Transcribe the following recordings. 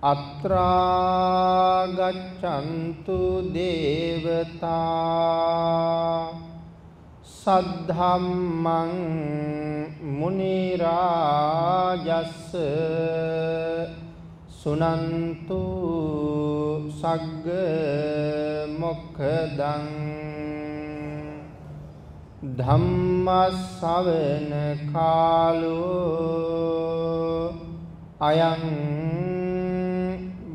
අත්‍රා ගච්ඡන්තු දේවතා සද්ධම්මං මුනි රාජස්ස සුනන්තු සග්ග මොක්ඛදං ධම්මස්සවෙන කාලෝ අයං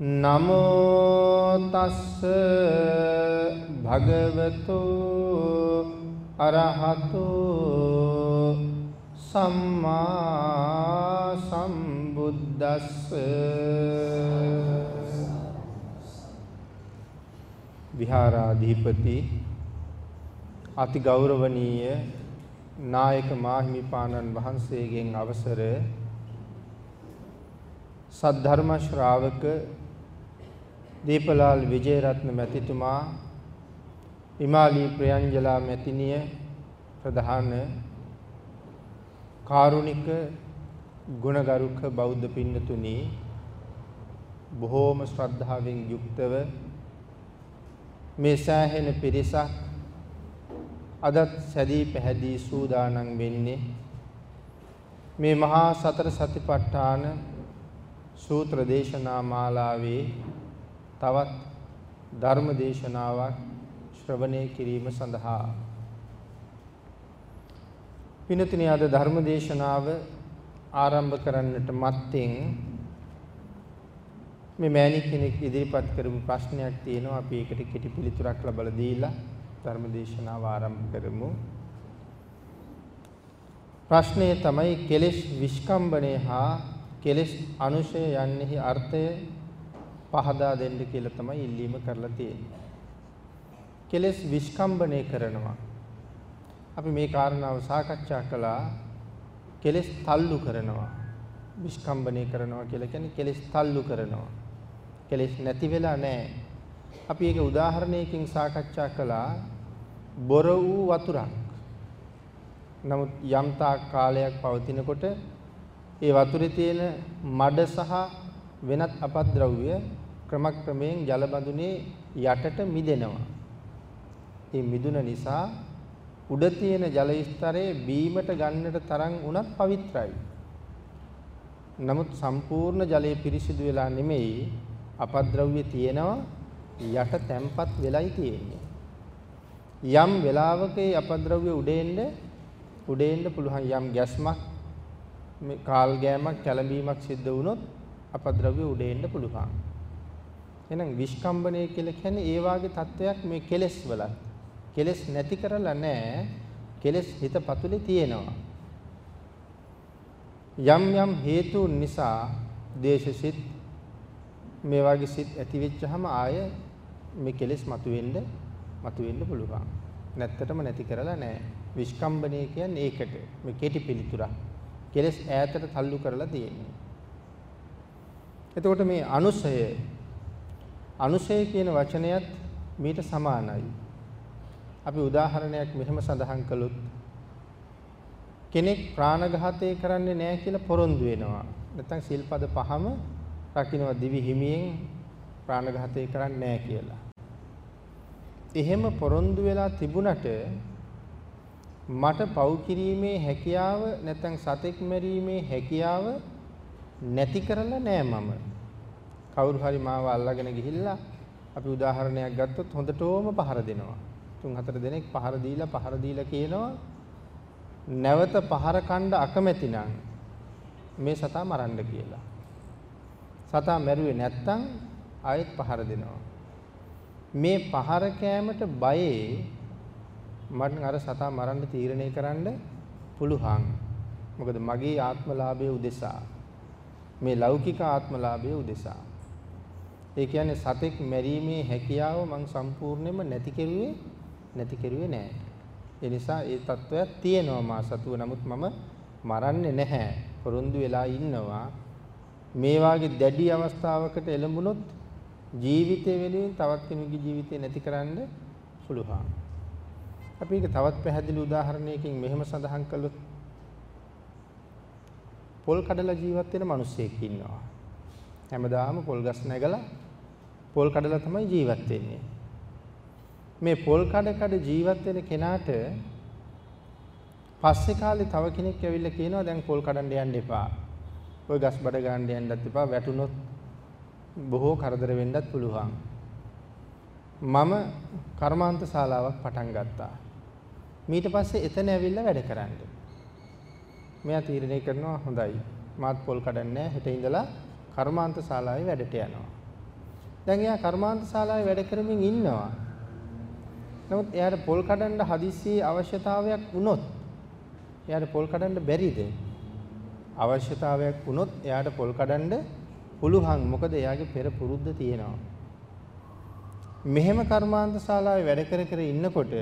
නමෝ තස්ස භගවතු අරහතු සම්මා සම්බුද්දස්ස විහාරාධිපති අති ගෞරවනීය නායක මාහිමිපාණන් වහන්සේගෙන් අවසර සද්ධර්ම ශ්‍රාවක දීපලාල් විජේරත්න මැතිතුමා හිමාලී ප්‍රියංජලා මැතිණිය ප්‍රධාන කාරුණික ගුණගරුක බෞද්ධ පින්නතුනි බොහෝම ශ්‍රද්ධාවෙන් යුක්තව මේ සෑහෙන පිරිසක් අදත් සැදී පැහැදී සූදානම් වෙන්නේ මේ මහා සතර සතිපට්ඨාන සූත්‍ර දේශනා මාලාවේ තවත් ධර්ම දේශනාවක් ශ්‍රවණය කිරීම සඳහා. පිනතිනි අද ධර්ම දේශනාව ආරම්භ කරන්නට මත්තෙන් මේ මෑණි කෙනෙක් ඉදිරිපත් කරපු ප්‍රශ්නයක් තියෙනවා. අපි ඒකට කෙටි පිළිතුරක් ලබලා දීලා ධර්ම දේශනාව ආරම්භ කරමු. ප්‍රශ්නය තමයි කෙලෙස් විස්කම්බණය හා කෙලෙස් අනුශය යන්නේහි අර්ථය පහදා දෙන්න කියලා තමයි ඉල්ලීම කරලා තියෙන්නේ. කෙලෙස් විස්කම්බණය කරනවා. අපි මේ කාරණාව සාකච්ඡා කළා. කෙලෙස් තල්ලු කරනවා. විස්කම්බණය කරනවා කියලා කියන්නේ කෙලෙස් තල්ලු කරනවා. කෙලෙස් නැති වෙලා නැහැ. අපි ඒක උදාහරණයකින් සාකච්ඡා කළා. බොර වූ වතුරක්. නමුත් යම් තාක් කාලයක් පවතිනකොට ඒ වතුරේ තියෙන මඩ සහ වෙනත් අපද්‍රව්‍ය ක්‍රමක්‍රමයෙන් ජල බඳුනේ යටට මිදෙනවා. ඒ මිදුන නිසා උඩ තියෙන ජල ස්තරයේ බීමට ගන්නට තරම් උනත් පවිත්‍රායි. නමුත් සම්පූර්ණ ජලය පිරිසිදු වෙලා නෙමෙයි අපද්‍රව්‍ය තියෙනවා යට තැම්පත් වෙලයි තියෙන්නේ. යම් වෙලාවක අපද්‍රව්‍ය උඩේන්න උඩේන්න පුළුවන් යම් ගැස්මක් මේ කාල් ගෑමක් කැළඹීමක් සිද්ධ වුණොත් අපද්‍රව්‍ය උඩ එන්න පුළුවන්. එහෙනම් විස්කම්බණය කියලා කියන්නේ ඒ වාගේ තත්වයක් මේ කෙලෙස් වල. කෙලෙස් නැති කරලා නැහැ. කෙලෙස් හිත පතුලේ තියෙනවා. යම් යම් හේතුන් නිසා දේශසිත මේ වගේ සිත් ඇති වෙච්චහම ආය මේ කෙලෙස් මතුවෙන්න මතුවෙන්න පුළුවන්. නැත්තටම නැති කරලා නැහැ. විස්කම්බණය කියන්නේ ඒකට. මේ කෙටි පිළිතුරක්. කෙලස් ඈතට තල්ලු කරලා තියෙන්නේ. එතකොට මේ අනුසය අනුසය කියන වචනයත් මීට සමානයි. අපි උදාහරණයක් මෙහෙම සඳහන් කළොත් කෙනෙක් ප්‍රාණඝාතය කරන්නේ නැහැ කියලා පොරොන්දු වෙනවා. නැත්නම් සිල්පද පහම රකින්නවා දිවි හිමියෙන් ප්‍රාණඝාතය කරන්නේ නැහැ කියලා. එහෙම පොරොන්දු වෙලා තිබුණට මට පව් කිරීමේ හැකියාව නැත්නම් සතෙක් මරීමේ හැකියාව නැති කරලා නෑ මම. කවුරු හරි මාව අල්ලගෙන ගිහිල්ලා අපි උදාහරණයක් ගත්තොත් හොඳටම පහර දෙනවා. තුන් හතර දෙනෙක් පහර දීලා පහර දීලා කියනවා නැවත පහර කණ්ඩ අකමැති නම් මේ සතා මරන්න කියලා. සතා මැරුවේ නැත්තම් ආයෙත් පහර දෙනවා. මේ පහර කෑමට බයේ මට අර සතා මරන්න තීරණය කරන්න පුළුවන්. මොකද මගේ ආත්මලාභයේ උදෙසා මේ ලෞකික ආත්මලාභයේ උදෙසා. ඒ කියන්නේ සතෙක් මැරීමේ හැකියාව මං සම්පූර්ණයෙන්ම නැති කෙරුවේ නැති කෙරුවේ නෑ. ඒ නිසා ඒ తত্ত্বයක් තියෙනවා මා සතුව. නමුත් මම මරන්නේ නැහැ. පොරොන්දු වෙලා ඉන්නවා. මේ වාගේ දැඩි අවස්ථාවකට එළඹුණොත් ජීවිතය වෙනුවෙන් තවත් කෙනෙකුගේ ජීවිතය නැති කරන්න පුළුවන්. අපි ඒක තවත් පැහැදිලි උදාහරණයකින් මෙහෙම සඳහන් කළොත් පොල් කඩලා ජීවත් වෙන මිනිස්සෙක් ඉන්නවා. හැමදාම පොල් ගස් නැගලා පොල් කඩලා තමයි ජීවත් වෙන්නේ. මේ පොල් කඩ කඩ ජීවත් වෙන කෙනාට පස්සේ කාලේ තව කෙනෙක් ඇවිල්ලා කියනවා දැන් පොල් කඩන්න යන්න එපා. ඔය ගස් බඩ ගන්න යන්නත් එපා. වැටුනොත් බොහෝ කරදර වෙන්නත් පුළුවන්. මම කර්මාන්ත ශාලාවක් පටන් ගත්තා. ඊට පස්සේ එතන ඇවිල්ලා වැඩ කරන්න. මෙයා තීරණය කරනවා හොඳයි. මාත් පොල් කඩන්නේ හෙට ඉඳලා කර්මාන්ත ශාලාවේ වැඩට යනවා. දැන් එයා කර්මාන්ත ශාලාවේ වැඩ කරමින් ඉන්නවා. නමුත් එයාට පොල් කඩන්න හදිස්සියේ අවශ්‍යතාවයක් වුණොත් එයාට පොල් කඩන්න බැරිද? අවශ්‍යතාවයක් වුණොත් එයාට පොල් කඩන්න පුළුවන්. මොකද එයාගේ පෙර පුරුද්ද තියෙනවා. මෙහෙම කර්මාන්ත ශාලාවේ වැඩ කර කර ඉන්නකොට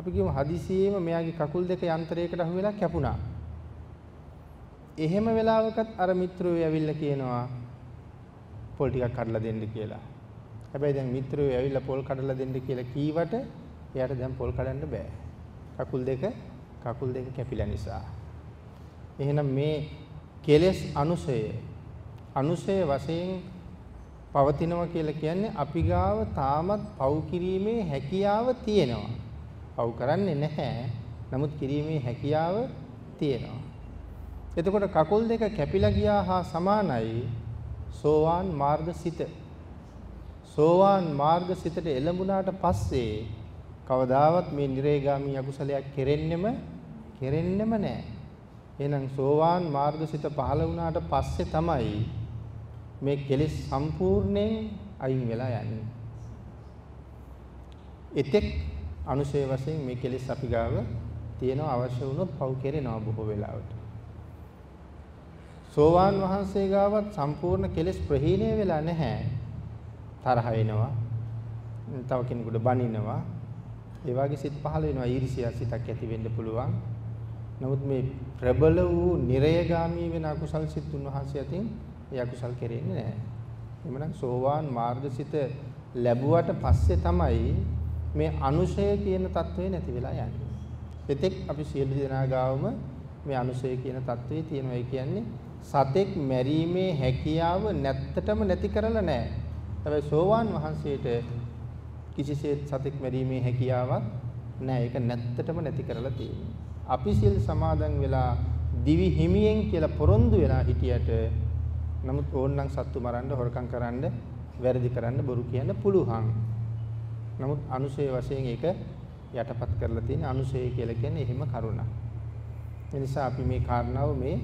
අපි කියමු හදිසියෙම මෙයාගේ කකුල් දෙක යන්ත්‍රයකට අහු වෙලා කැපුණා. එහෙම වෙලාවකත් අර මිත්‍රයෝ ඇවිල්ලා කියනවා පොල් ටිකක් කඩලා දෙන්න කියලා. හැබැයි දැන් මිත්‍රයෝ ඇවිල්ලා පොල් කඩලා දෙන්න කියලා කීවට එයාට දැන් පොල් කඩන්න බෑ. කකුල් දෙක කකුල් දෙක කැපිලා නිසා. එහෙනම් මේ කෙලෙස් අනුසය අනුසය වශයෙන් පවතිනවා කියලා කියන්නේ අපි ගාව තාමත් පව් කිරීමේ හැකියාව තියෙනවා. පව් කරන්නේ නැහැ. නමුත් කිරීමේ හැකියාව තියෙනවා. එතකොට කකුල් දෙක කැපිලා ගියා හා සමානයි සෝවාන් මාර්ගසිත. සෝවාන් මාර්ගසිතට එළඹුණාට පස්සේ කවදාවත් මේ නිරේගාමී අකුසලයක් කෙරෙන්නෙම කෙරෙන්නෙම නැහැ. එහෙනම් සෝවාන් මාර්ගසිත පහළ වුණාට පස්සේ තමයි මේ කෙලෙස් සම්පූර්ණයෙන් අයින් වෙලා යන්නේ. එතෙක් අනුශය වශයෙන් මේ කෙලෙස් අපි ගාව තියෙන අවශ්‍ය වුණොත් පව් කෙරෙනවා බොහෝ වෙලාවට. සෝවාන් වහන්සේ ගාවත් සම්පූර්ණ කෙලෙස් ප්‍රහීණය වෙලා නැහැ. තරහ වෙනවා. තව කෙනෙකුට බනිනවා. ඒ වගේ සිත් පහළ වෙනවා ඊර්ෂ්‍යා සිතක් ඇති වෙන්න පුළුවන්. නමුත් මේ ප්‍රබල වූ නිරයගාමී වෙන අකුසල් සිත් උන්වහන්සේ අතින් ඒ අකුසල් කෙරෙන්නේ නැහැ. එමනම් සෝවාන් මාර්ගසිත ලැබුවට පස්සේ තමයි මේ අනුශය කියන తත්වේ නැති වෙලා යන්නේ. මෙතෙක් අපි සියලු දෙනා ගාවම මේ අනුශය කියන తත්වේ තියෙනවා. කියන්නේ සතෙක් මැරීමේ හැකියාව නැත්තටම නැති කරලා නැහැ. හැබැයි සෝවාන් වහන්සේට කිසිසේත් සතෙක් මැරීමේ හැකියාවක් නැහැ. ඒක නැත්තටම නැති කරලා තියෙනවා. අපි සිල් සමාදන් වෙලා දිවි හිමියෙන් කියලා පොරොන්දු වෙලා හිටියට නමුත් ඕන්නම් සත්තු මරන්න හොරකම් කරන්න වැරදි කරන්න බොරු කියන්න පුළුවන්. නමුත් අනුශය වශයෙන් ඒක යටපත් කරලා තියෙන අනුශය කියලා කියන්නේ එහෙම කරුණක්. ඒ නිසා අපි මේ කාරණාව මේ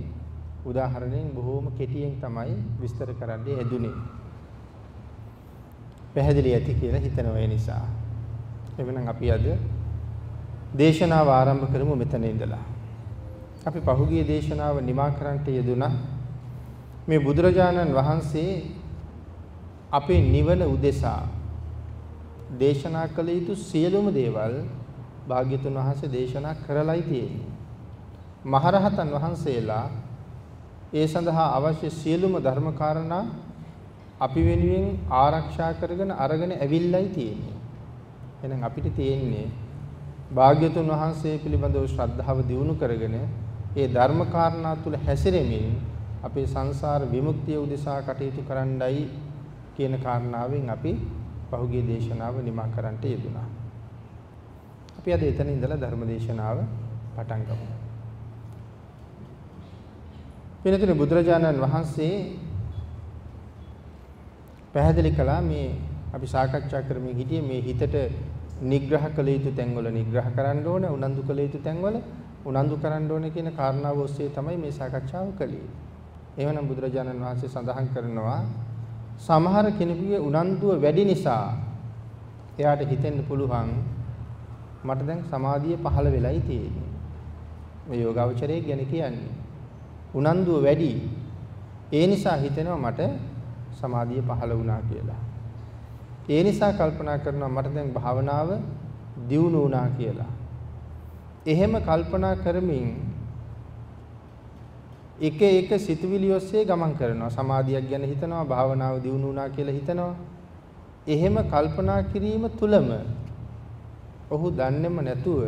උදාහරණයෙන් බොහෝම කෙටියෙන් තමයි විස්තර කරන්න යෙදුනේ. පැහැදිලි ඇති කියලා හිතනවා ඒ නිසා. එවනම් අපි අද දේශනාව ආරම්භ කරමු මෙතන ඉඳලා. අපි පහුගිය දේශනාව නිමා කරන්නට යෙදුණා. මේ බුදුරජාණන් වහන්සේ අපේ නිවන උදෙසා දේශනා කළ යුතු සියලුම දේවල් භාග්‍යතුන් වහන්සේ දේශනා කරලයි තියෙන්නේ. මහරහතන් වහන්සේලා ඒ සඳහා අවශ්‍ය සියලුම ධර්ම කාරණා අපි වෙනුවෙන් ආරක්ෂා කරගෙන අරගෙන ඇවිල්ලයි තියෙන්නේ. එහෙනම් අපිට තියෙන්නේ භාග්‍යතුන් වහන්සේ පිළිබඳව ශ්‍රද්ධාව දියුණු කරගෙන ඒ ධර්ම කාරණා තුල හැසිරෙමින් අපේ සංසාර විමුක්තිය උදෙසා කටයුතු කරන්නයි කියන කාරණාවෙන් අපි පහුගිය දේශනාව නිමා කරන්නට යෙදුණා. අපි අද එතන ඉඳලා ධර්ම දේශනාව පටන් ගමු. වෙනතුනේ බුදුරජාණන් වහන්සේ පැහැදිලි කළා මේ අපි සාකච්ඡා කරමින් හිටියේ මේ හිතට නිග්‍රහ කළ යුතු තැන්වල නිග්‍රහ කරන්න ඕන උනන්දු කළ යුතු තැන්වල උනන්දු කරන්න ඕන කියන කාරණාව ඔස්සේ තමයි මේ සාකච්ඡාව කළේ. එවනම් බුදුරජාණන් වහන්සේ සඳහන් කරනවා සමහර කෙනෙකුගේ උනන්දුව වැඩි නිසා එයාට හිතෙන්න පුළුවන් මට දැන් සමාධිය පහළ වෙලයි තියෙන්නේ. මේ යෝගාවචරයේ ගැන කියන්නේ. උනන්දුව වැඩි. ඒ නිසා හිතෙනවා මට සමාධිය පහළ වුණා කියලා. ඒ නිසා කල්පනා කරනවා මට දැන් භාවනාව දියුණු වුණා කියලා. එහෙම කල්පනා කරමින් එක එක සිතුවිලි ඔස්සේ ගමන් කරනවා. සමාධියක් ගැන හිතනවා, භාවනාව දියුණු වුණා කියලා හිතනවා. එහෙම කල්පනා කිරීම තුලම ඔහු දන්නේම නැතුව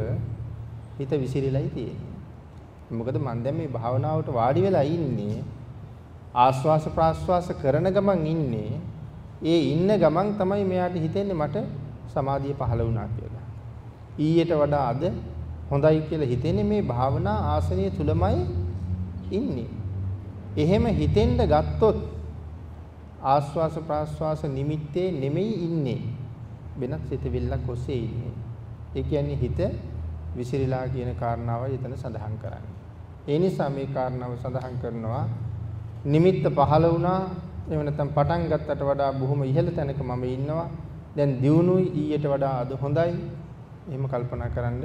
හිත විසිරීලායි තියෙන්නේ. මොකද මම දැන් මේ භාවනාවට වාඩි වෙලා ඉන්නේ ආස්වාස ප්‍රාස්වාස කරන ගමන් ඉන්නේ ඒ ඉන්න ගමන් තමයි මෙයාට හිතෙන්නේ මට සමාධිය පහළ වුණා කියලා. ඊයට වඩා අද හොඳයි කියලා හිතෙන්නේ මේ භාවනා ආසනය තුලමයි ඉන්නේ. එහෙම හිතෙන්න ගත්තොත් ආස්වාස ප්‍රාස්වාස නිමිත්තේ නෙමෙයි ඉන්නේ. වෙනත් සිතවිල්ලක් ඔස්සේ ඉන්නේ. ඒ කියන්නේ හිත විසිරීලා කියන කාරණාවයි එතන සඳහන් කරන්නේ. ඒ නිසා මේ කාරණාව සඳහන් කරනවා නිමිත්ත පහළ වුණා එහෙම නැත්නම් පටන් ගත්තට වඩා බොහොම ඉහළ තැනක මම ඉන්නවා දැන් දියුණුයි ඊට වඩා අද හොඳයි. එහෙම කල්පනා කරන්න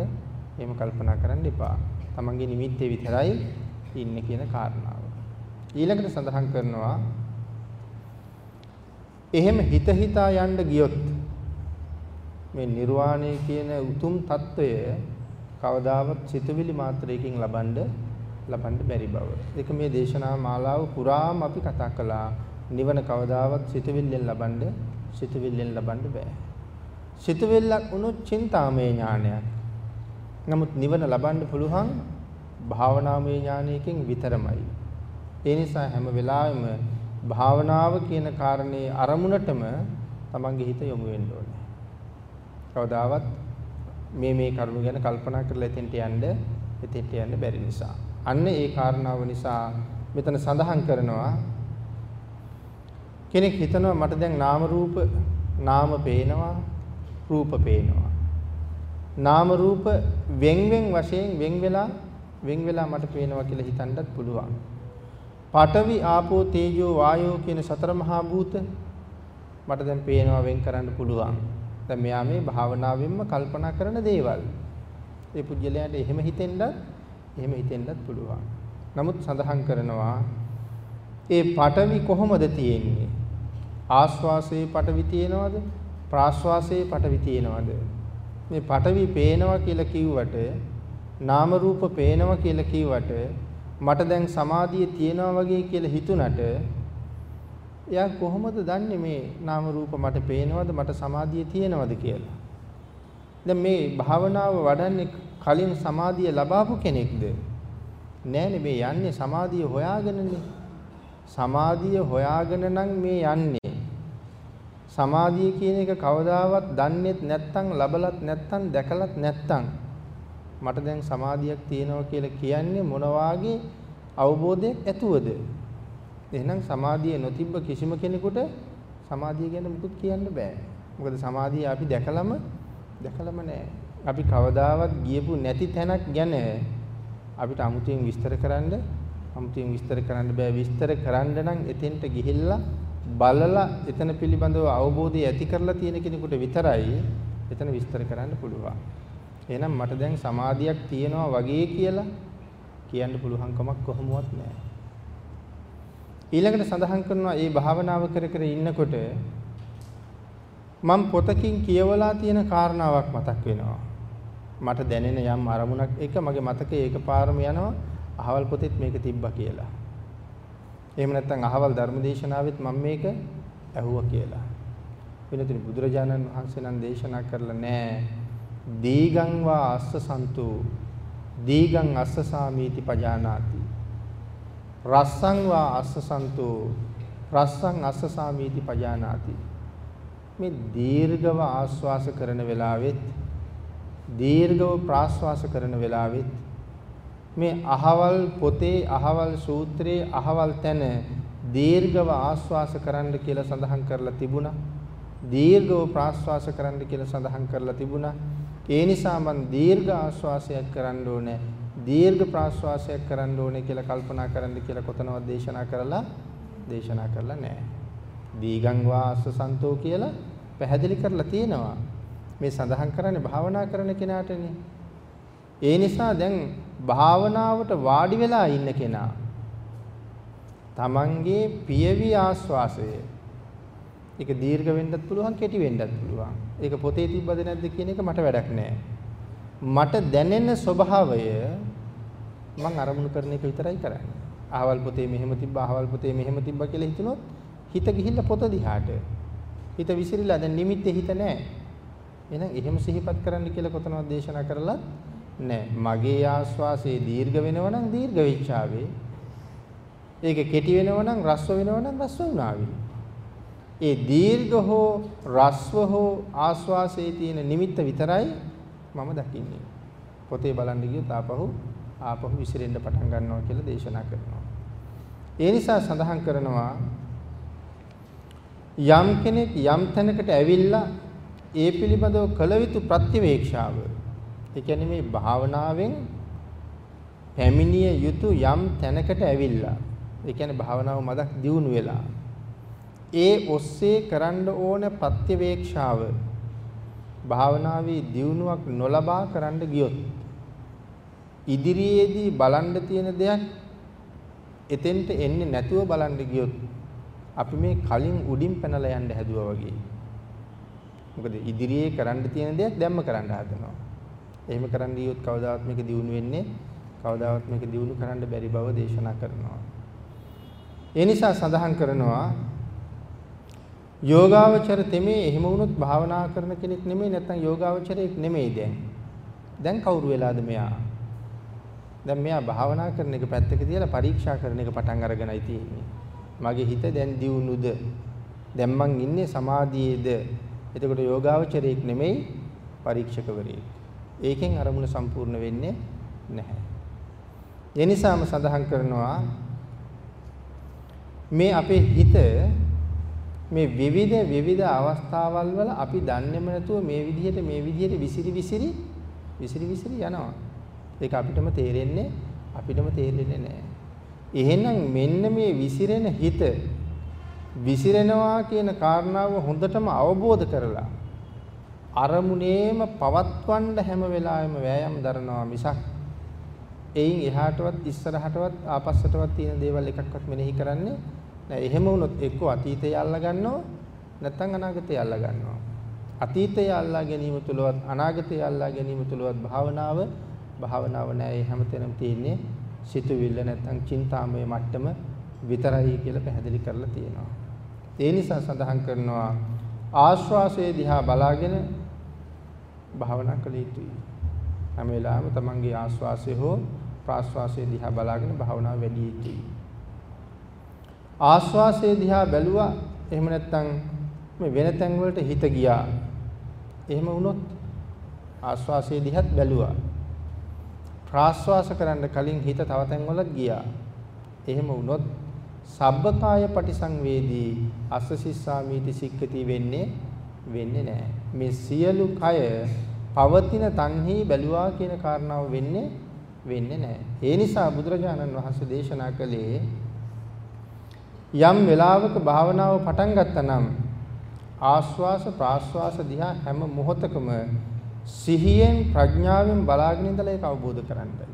එහෙම කල්පනා කරන්න එපා. තමන්ගේ නිමිත්තේ විතරයි ඉන්නේ කියන කාරණාව. ඊළඟට සඳහන් කරනවා එහෙම හිත හිතා යන්න ගියොත් මේ නිර්වාණය කියන උතුම් తত্ত্বය කවදාවත් සිතුවිලි මාත්‍රයකින් ලබන්න ලබන්න බැරි බව. ඒක මේ දේශනා මාලාව පුරාම අපි කතා කළා. නිවන කවදාවත් සිතුවිල්ලෙන් ලබන්න සිතුවිල්ලෙන් ලබන්න බෑ. සිතුවිල්ලක් වුණොත් චින්තාමය ඥානයක්. නමුත් නිවන ලබන්න පුළුවන් භාවනාමය ඥානයකින් විතරමයි. ඒ නිසා හැම වෙලාවෙම භාවනාව කියන කාරණේ අරමුණටම තමන්ගේ හිත යොමු වෙන්න ඕනේ. කවදාවත් මේ මේ කරුණු ගැන කල්පනා කරලා එතෙන්ට යන්න එතෙන්ට යන්න බැරි නිසා. අන්න ඒ කාරණාව නිසා මෙතන සඳහන් කරනවා කෙනෙක් හිතනවා මට දැන් නාම රූප නාම පේනවා රූප පේනවා. නාම රූප වෙන් වෙන් වශයෙන් වෙන් වෙලා වෙන් වෙලා මට පේනවා කියලා හිතන්නත් පුළුවන්. පඨවි ආපෝ තේජෝ වායෝ කියන සතර මහා භූත මට දැන් පේනවා වෙන් කරන්න පුළුවන්. දැන් මෙයා මේ භාවනාවෙන්ම කල්පනා කරන දේවල්. ඒ පුජ්‍යලයට එහෙම හිතෙන්නත් එහෙම හිතෙන්නත් පුළුවන්. නමුත් සඳහන් කරනවා ඒ පඨවි කොහොමද තියෙන්නේ? ආස්වාසේ පඨවි තියෙනවද? ප්‍රාස්වාසේ පඨවි තියෙනවද? මේ පඨවි පේනවා කියලා කිව්වට නාම රූප පේනවා කියලා කිව්වට මට දැන් සමාධිය තියෙනවා වගේ කියලා හිතුණට එයා කොහොමද දන්නේ මේ නාම රූප මට පේනවද මට සමාධිය තියෙනවද කියලා? දැන් මේ භාවනාව වඩන්නේ කලින් සමාධිය ලබාපු කෙනෙක්ද? නෑනේ මේ යන්නේ සමාධිය හොයාගෙනනේ. සමාධිය හොයාගෙන නම් මේ යන්නේ. සමාධිය කියන එක කවදාවත් දන්නේත් නැත්නම් ලබලත් නැත්නම් දැකලත් නැත්නම් මට දැන් සමාධියක් තියෙනවා කියලා කියන්නේ මොන වාගේ අවබෝධයක් ඇතුවද? එහෙනම් සමාධිය නොතිබ්බ කිසිම කෙනෙකුට සමාධිය ගැන මුකුත් කියන්න බෑ. මොකද සමාධිය අපි දැකලම දැකලම නෑ. අපි කවදාවත් ගියපු නැති තැනක් ගැන අපිට අමුතුවෙන් විස්තර කරන්න අමුතුවෙන් විස්තර කරන්න බෑ. විස්තර කරන්න නම් එතෙන්ට ගිහිල්ලා බලලා එතන පිළිබඳව අවබෝධය ඇති කරලා තියෙන කෙනෙකුට විතරයි එතන විස්තර කරන්න පුළුවන්. එහෙනම් මට දැන් සමාධියක් තියෙනවා වගේ කියලා කියන්න පුළුවන් කමක් කොහොමවත් නැහැ. ඊළඟට සඳහන් කරනවා මේ භාවනාව කර කර ඉන්නකොට මම පොතකින් කියවලා තියෙන කාරණාවක් මතක් වෙනවා. මට දැනෙන යම් අරමුණක් එක මගේ මතකයේ එකපාරම යනවා අහවල් පොතෙත් මේක තිබ්බා කියලා. එහෙම නැත්නම් අහවල් ධර්මදේශනාවෙත් මම මේක ඇහුවා කියලා. වෙනතුනි බුදුරජාණන් වහන්සේ නම් දේශනා කරලා නැහැ. දීගං වා අස්ස සන්තු දීගං අස්ස සාමීති පජානාති. රස්සං වා අස්ස සන්තු රස්සං අස්ස සාමීති පජානාති. මේ දීර්ඝව ආස්වාස කරන වෙලාවෙත් දීර්ඝව ප්‍රාස්වාස කරන වෙලාවෙත් මේ අහවල් පොතේ අහවල් සූත්‍රයේ අහවල් තැන දීර්ඝව ආස්වාස කරන්න කියලා සඳහන් කරලා තිබුණා. දීර්ඝව ප්‍රාස්වාස කරන්න කියලා සඳහන් කරලා තිබුණා. ඒ නිසා මම දීර්ඝ ආස්වාසයක් කරන්න ඕනේ. දීර්ඝ ප්‍රාස්වාසයක් කරන්න ඕනේ කියලා කල්පනා කරන්න කියලා කොතනවත් දේශනා කරලා දේශනා කරලා නැහැ. දීගං වාස්ස සන්තෝ කියලා පැහැදිලි කරලා තියෙනවා. මේ සඳහන් කරන්නේ භාවනා කරන කෙනාටනේ. ඒ නිසා දැන් භාවනාවට වාඩි වෙලා ඉන්න කෙනා තමන්ගේ පියවි ආස්වාසය ඒක දීර්ඝ වෙන්නත් පුළුවන් කෙටි වෙන්නත් පුළුවන්. ඒක පොතේ තිබ්බද නැද්ද කියන එක මට වැඩක් නැහැ. මට දැනෙන ස්වභාවය මම අරමුණු කරන එක විතරයි කරන්නේ. අහවල් පොතේ මෙහෙම තිබ්බා අහවල් පොතේ මෙහෙම තිබ්බා කියලා හිතනොත් හිත ගිහිල්ලා පොත දිහාට. හිත විසිරිලා දැන් නිමිත්තේ හිත නැහැ. එහෙනම් එහෙම සිහිපත් කරන්න කියලා කොතනවත් දේශනා කරලා නෑ මගේ ආස්වාසේ දීර්ඝ වෙනව නම් දීර්ඝ වෙච්චාවේ ඒක කෙටි වෙනව නම් රස්ව වෙනව නම් රස්ව වුණාවේ ඒ දීර්ඝ හෝ රස්ව හෝ ආස්වාසේ තියෙන නිමිත්ත විතරයි මම දකින්නේ පොතේ බලන්න ගියොත් ආපහු ආපහු විසිරෙන්න පටන් ගන්නවා කියලා දේශනා කරනවා ඒ නිසා සඳහන් කරනවා යම් කෙනෙක් යම් තැනකට ඇවිල්ලා ඒ පිළිබඳව කළ යුතු ප්‍රතිවේක්ෂාව ඒ කියන්නේ මේ භාවනාවෙන් පැමිණිය යුතු යම් තැනකට ඇවිල්ලා. ඒ කියන්නේ භාවනාව මදක් දියුණු වෙලා. ඒ ඔස්සේ කරන්න ඕන ප්‍රත්‍යවේක්ෂාව භාවනාවේ දියුණුවක් නොලබා කරන්න ගියොත් ඉදිරියේදී බලන්න තියෙන දෙයක් එතෙන්ට එන්නේ නැතුව බලන්න ගියොත් අපි මේ කලින් උඩින් පැනලා යන්න හැදුවා වගේ. මොකද ඉදිරියේ කරන්න තියෙන දෙයක් දැම්ම කරන්න හදනවා. එහෙම කරන්න ගියොත් කවදාවත් මේක දියුණු වෙන්නේ කවදාවත් මේක දියුණු කරන්න බැරි බව දේශනා කරනවා. ඒ නිසා සඳහන් කරනවා යෝගාවචර තෙමේ එහෙම වුණොත් භාවනා කරන කෙනෙක් නෙමෙයි නැත්නම් යෝගාවචරයෙක් නෙමෙයි දැන්. දැන් කවුරු වෙලාද මෙයා? දැන් මෙයා භාවනා කරන එක පැත්තක තියලා පරීක්ෂා කරන එක පටන් අරගෙනයි තියෙන්නේ. මගේ හිත දැන් දියුණුද? දැන් මං ඉන්නේ සමාධියේද? එතකොට යෝගාවචරයෙක් නෙමෙයි පරීක්ෂකවරයෙක්. ඒකෙන් අරමුණ සම්පූර්ණ වෙන්නේ නැහැ. ඒ නිසාම සඳහන් කරනවා මේ අපේ හිත මේ විවිධ විවිධ අවස්ථාවල් වල අපි දන්නේම නැතුව මේ විදිහට මේ විදිහට විසිරි විසිරි විසිරි විසිරි යනවා. ඒක අපිටම තේරෙන්නේ අපිටම තේරෙන්නේ නැහැ. එහෙනම් මෙන්න මේ විසිරෙන හිත විසිරෙනවා කියන කාරණාව හොඳටම අවබෝධ කරලා අරමුණේම පවත්වන්න හැම වෙලාවෙම වෑයම් දරනවා මිසක් එයින් එහාටවත් ඉස්සරහටවත් ආපස්සටවත් තියෙන දේවල් එකක්වත් මෙනෙහි කරන්නේ නැහැ. එහෙම වුණොත් එක්කෝ අතීතය අල්ලා ගන්නවා නැත්නම් අනාගතය අල්ලා ගන්නවා. අතීතය අල්ලා ගැනීම තුලවත් අනාගතය අල්ලා ගැනීම තුලවත් භාවනාව භාවනාව නෑ. ඒ හැමතැනම තියෙන්නේ සිතුවිල්ල නැත්නම් චින්තාමය මට්ටම විතරයි කියලා පැහැදිලි කරලා තියෙනවා. ඒ නිසා සඳහන් කරනවා ආශ්වාසයේ දිහා බලාගෙන භාවනා කළ යුතුයි. හැම වෙලාවෙම තමන්ගේ ආශ්වාසය හෝ ප්‍රාශ්වාසය දිහා බලාගෙන භාවනාව වැඩි යුතුයි. ආශ්වාසය දිහා බැලුවා එහෙම නැත්නම් මේ වෙන තැන් වලට හිත ගියා. එහෙම වුණොත් ආශ්වාසය දිහත් බැලුවා. ප්‍රාශ්වාස කරන්න කලින් හිත තව තැන් වලට ගියා. එහෙම වුණොත් සබ්බකාය පටිසංවේදී අස්සසිස්සාමීති සික්කති වෙන්නේ වෙන්නේ නැහැ. මේ සියලු කය පවතින තන්හි බැලුවා කියන කාරණාව වෙන්නේ වෙන්නේ නැහැ. ඒ නිසා බුදුරජාණන් වහන්සේ දේශනා කළේ යම් වෙලාවක භාවනාව පටන් ගත්තා නම් ආස්වාස ප්‍රාස්වාස දිහා හැම මොහොතකම සිහියෙන් ප්‍රඥාවෙන් බලාගෙන ඉඳලා ඒක අවබෝධ කරගන්නයි.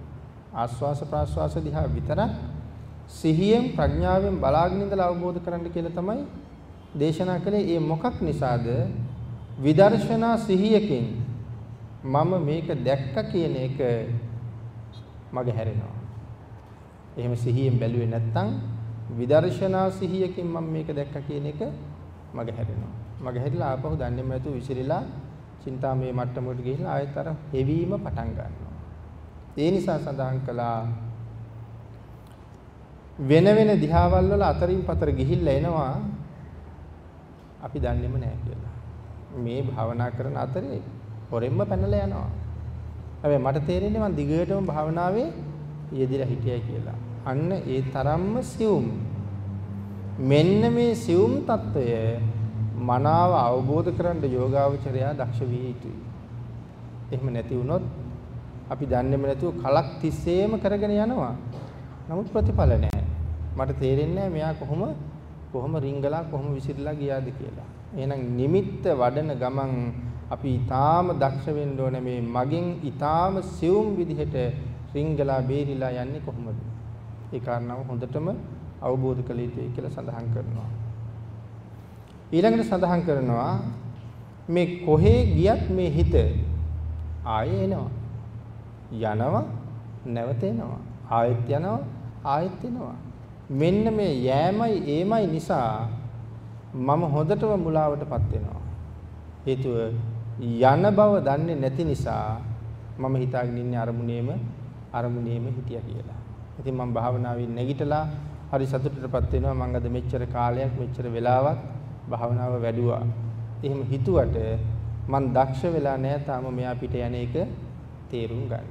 ආස්වාස ප්‍රාස්වාස දිහා විතරක් සිහියෙන් ප්‍රඥාවෙන් බලාගෙන ඉඳලා අවබෝධ කරගන්න කියලා තමයි දේශනා කළේ. ඒ මොකක් නිසාද? විදර්ශනා සිහියකින් මම මේක දැක්ක කියන එක මගේ හැරෙනවා. එහෙම සිහියෙන් බැලුවේ නැත්නම් විදර්ශනා සිහියකින් මම මේක දැක්ක කියන එක මගේ හැරෙනවා. මගේ හැරිලා ආපහු දන්නේම නැතුව විසිරීලා චින්තාමය මට්ටමකට ගිහිල්ලා ආයෙත් අර හෙවීම පටන් ගන්නවා. ඒ නිසා සඳහන් කළා වෙන වෙන දිහාවල් වල අතරින් පතර ගිහිල්ලා එනවා අපි දන්නේම නැහැ කියලා. මේ භාවනා කරන අතරේ හොරෙන්ම පැනලා යනවා. හැබැයි මට තේරෙන්නේ මම දිගටම භාවනාවේ යෙදিলা හිටියයි කියලා. අන්න ඒ තරම්ම සියුම්. මෙන්න මේ සියුම් తত্ত্বය මනාව අවබෝධ කරගන්න යෝගාවචරයා දක්ෂ විය යුතුයි. එහෙම නැති වුණොත් අපි දන්නේම නැතුව කලක් තිස්සේම කරගෙන යනවා. නමුත් ප්‍රතිඵල නැහැ. මට තේරෙන්නේ මෙයා කොහොම කොහොම රිංගලා කොහොම විසිරලා ගියාද කියලා. එහෙනම් නිමිත්ත වඩන ගමන් අපි ඊටාම දක්ෂ වෙන්න ඕනේ මේ මගෙන් ඊටාම සියුම් විදිහට රිංගලා බේරිලා යන්නේ කොහොමද? ඒ කාරණාව හොඳටම අවබෝධ කළ යුතුයි කියලා සඳහන් කරනවා. ඊළඟට සඳහන් කරනවා මේ කොහේ ගියත් මේ හිත ආයේ එනවා. යනවා නැවත එනවා. ආයෙත් යනවා ආයෙත් එනවා. මෙන්න මේ යෑමයි ඒමයි නිසා මම හොඳටම මුලාවටපත් වෙනවා. හේතුව යන බව දන්නේ නැති නිසා මම හිතාගෙන ඉන්නේ අරමුණේම අරමුණේම හිටියා කියලා. ඉතින් මම භාවනාවේ නැගිටලා හරි සතුටටපත් වෙනවා මම අද මෙච්චර කාලයක් මෙච්චර වෙලාවක් භාවනාව වැඩුවා. එහෙම හිතුවට මම දක්ෂ වෙලා නැහැ තාම මෙයා පිට යන එක තේරුම් ගන්න.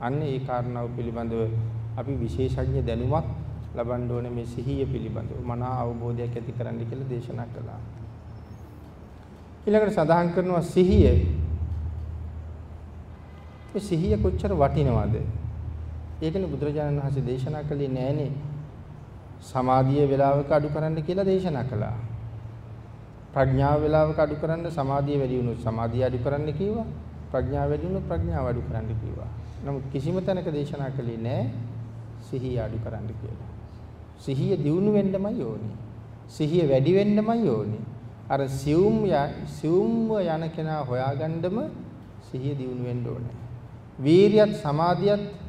අන්න ඒ කාරණාව පිළිබඳව අපි විශේෂඥ දැනුමක් ලබන්න ඕනේ මේ සිහිය පිළිබඳව මනා අවබෝධයක් ඇති කරන්න කියලා දේශනා කළා. ඊළඟට සඳහන් කරනවා සිහිය. මේ සිහිය කොච්චර වටිනවද? ඒකනේ බුදුරජාණන් වහන්සේ දේශනා කළේ නෑනේ. සමාධිය වේලාවක අඩු කරන්න කියලා දේශනා කළා. ප්‍රඥාව වේලාවක අඩු කරන්න සමාධිය වැඩි වුණොත් සමාධිය අඩු කරන්න කිව්වා. ප්‍රඥාව වැඩි වුණොත් ප්‍රඥාව අඩු කරන්න කිව්වා. නමුත් කිසිම තැනක දේශනා කළේ නැහැ සිහිය අඩු කරන්න කියලා. සිහිය දියුණු වෙන්නමයි ඕනේ. සිහිය වැඩි වෙන්නමයි ඕනේ. අර සියුම් සියුම්ව යන කෙනා හොයාගන්නම සිහිය දියුණු වෙන්න ඕනේ. වීරියත් සමාධියත්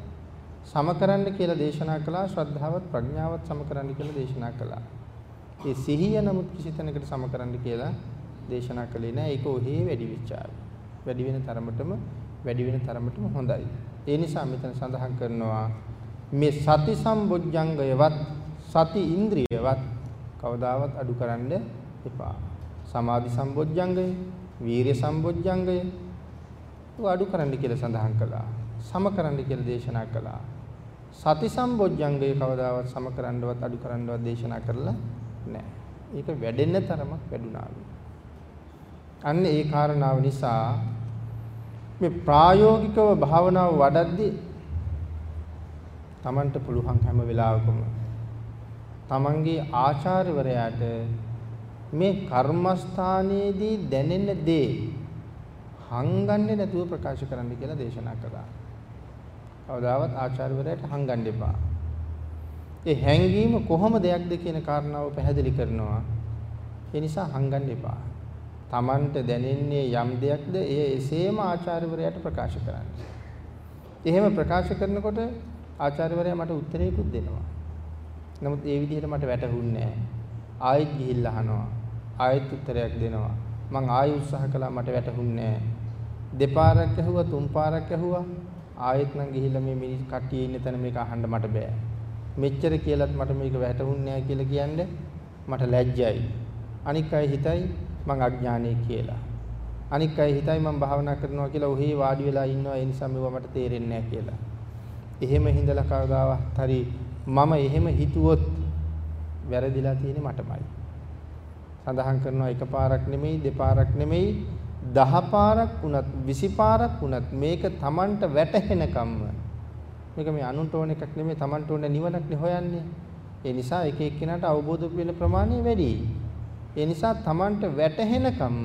සමකරන්න කියලා දේශනා කළා ශ්‍රද්ධාවත් ප්‍රඥාවත් සමකරන්න කියලා දේශනා කළා. ඒ සිහිය නමුත් කිසි තැනකට සමකරන්න කියලා දේශනා කළේ නැහැ. ඒක ඔහේ වැඩි විචාරය. වැඩි වෙන තරමටම වැඩි වෙන තරමටම හොඳයි. ඒ නිසා මෙතන සඳහන් කරනවා මේ සති සම්බොජ්ජංගයවත් සති ඉන්ද්‍රියවත් කවදාවත් අඩු කරන්න එපා. සමාධි සම්බොජ්ජංගය, වීරිය සම්බොජ්ජංගය අඩු කරන්න කියලා සඳහන් කළා. සම කරන්න කියලා දේශනා කළා. සති සම්බොජ්ජංගය කවදාවත් සම කරන්නවත් අඩු කරන්නවත් දේශනා කරලා නැහැ. ඒක වැඩෙන්න තරමක් වැඩුණා. අන්න ඒ කාරණාව නිසා මේ ප්‍රායෝගිකව භාවනාව වඩද්දී Tamanට පුළුවන් හැම වෙලාවකම Tamanගේ ආචාර්යවරයාට මේ කර්මස්ථානයේදී දැනෙන දේ හංගන්නේ නැතුව ප්‍රකාශ කරන්න කියලා දේශනා කළා. කවදාවත් ආචාර්යවරයාට හංගන්න එපා. ඒ හැංගීම කොහොම දෙයක්ද කියන කාරණාව පැහැදිලි කරනවා. ඒ නිසා හංගන්න එපා. Tamanට දැනෙන්නේ යම් දෙයක්ද එය එසේම ආචාර්යවරයාට ප්‍රකාශ කරන්න. එහෙම ප්‍රකාශ කරනකොට ආචාර්යවරයා මට උත්තරයකුත් දෙනවා. නමුත් ඒ විදිහට මට වැටහුන්නේ නැහැ. ආයෙත් ගිහිල්ලා අහනවා. ආයෙත් උත්තරයක් දෙනවා. මං ආයෙ උත්සාහ කළා මට වැටහුන්නේ නැහැ. දෙපාරක් ඇහුවා තුන් පාරක් ඇහුවා ආයෙත් නම් ගිහිල්ලා මේ මිනිස් කට්ටිය ඉන්න තැන මේක අහන්න මට බෑ. මෙච්චර කියලාත් මට මේක වැටහුන්නේ නැහැ කියලා කියන්නේ මට ලැජ්ජයි. අනික් අය හිතයි මං අඥානයි කියලා. අනික් අය හිතයි මං භාවනා කරනවා කියලා ඔහේ වාඩි වෙලා ඉන්නවා ඒ නිසා මේවා මට තේරෙන්නේ නැහැ කියලා. එහෙම හිඳලා කවදාවත් හරි මම එහෙම හිතුවොත් වැරදිලා තියෙන්නේ මටමයි. සඳහන් කරනවා එකපාරක් නෙමෙයි දෙපාරක් නෙමෙයි දහ පාරක් වුණත් 20 පාරක් වුණත් මේක Tamanට වැටහෙනකම්ම මේක මේ අනුන්ට ඕන එකක් නෙමෙයි Tamanට ඕන නිවනක් නේ හොයන්නේ. ඒ නිසා එක එක්කෙනාට අවබෝධ වෙන ප්‍රමාණය වැඩි. ඒ නිසා Tamanට වැටහෙනකම්ම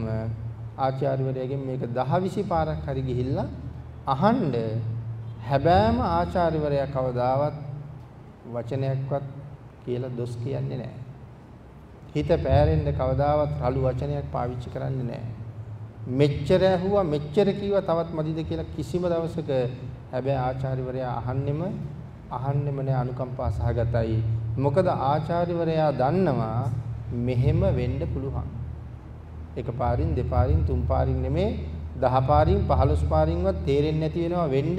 ආචාර්යවරයාගෙන් මේක 10 20 පාරක් හරි ගිහිල්ලා අහන්න හැබෑම ආචාර්යවරයා කවදාවත් වචනයක්වත් කියලා දොස් කියන්නේ නැහැ. හිත පෑරෙන්න කවදාවත් රළු වචනයක් පාවිච්චි කරන්නේ නැහැ. මෙච්චර ඇහුවා මෙච්චර කිව්වා තවත් මදිද කියලා කිසිම දවසක හැබැයි ආචාර්යවරයා අහන්නෙම අහන්නෙම නෑ අනුකම්පා සහගතයි. මොකද ආචාර්යවරයා දන්නවා මෙහෙම වෙන්න පුළුවන්. එකපාරින් දෙපාරින් තුන් පාරින් නෙමේ දහ පාරින් 15 පාරින්වත් තේරෙන්නේ නැති වෙනවා වෙන්න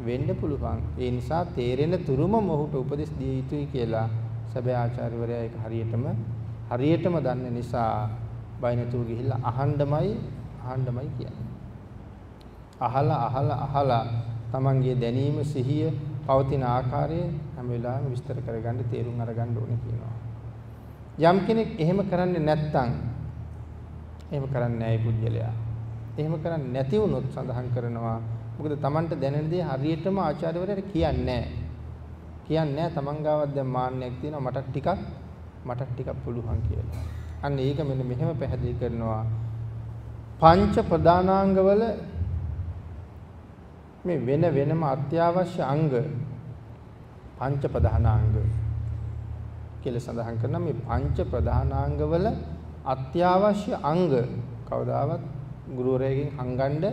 වෙන්න පුළුවන්. ඒ නිසා තේරෙන තුරුම මොහුට උපදෙස් දිය යුතුයි කියලා සැබෑ ආචාර්යවරයා ඒක හරියටම හරියටම දන්න නිසා බය නැතුව ගිහිල්ලා අහන්නමයි අහන්නමයි කියන්නේ. අහලා අහලා අහලා තමන්ගේ දැනීම සිහිය පවතින ආකාරය හැම වෙලාවෙම විස්තර කරගන්න තේරුම් අරගන්න ඕනේ කියනවා. යම් කෙනෙක් එහෙම කරන්නේ නැත්නම් එහෙම කරන්නේ නැහැ පුජ්‍යලයා. එහෙම කරන්නේ නැති වුණොත් සඳහන් කරනවා මොකද Tamanට දැනෙන දේ හරියටම ආචාර්යවරයාට කියන්නේ නැහැ. කියන්නේ නැහැ Taman ගාවක් දැන් මාන්නයක් තියෙනවා මට ටිකක් මට ටිකක් පුළුවන් කියලා. අන්න ඒක මෙන්න මෙහෙම පැහැදිලි කරනවා. පංච ප්‍රධානාංගවල මේ වෙන වෙනම අත්‍යවශ්‍ය අංග පංච ප්‍රධානාංග කියලා සඳහන් කරනවා මේ පංච ප්‍රධානාංගවල අත්‍යවශ්‍ය අංග කවදාවත් ගුරුවරයෙක්ගෙන් හංගන්න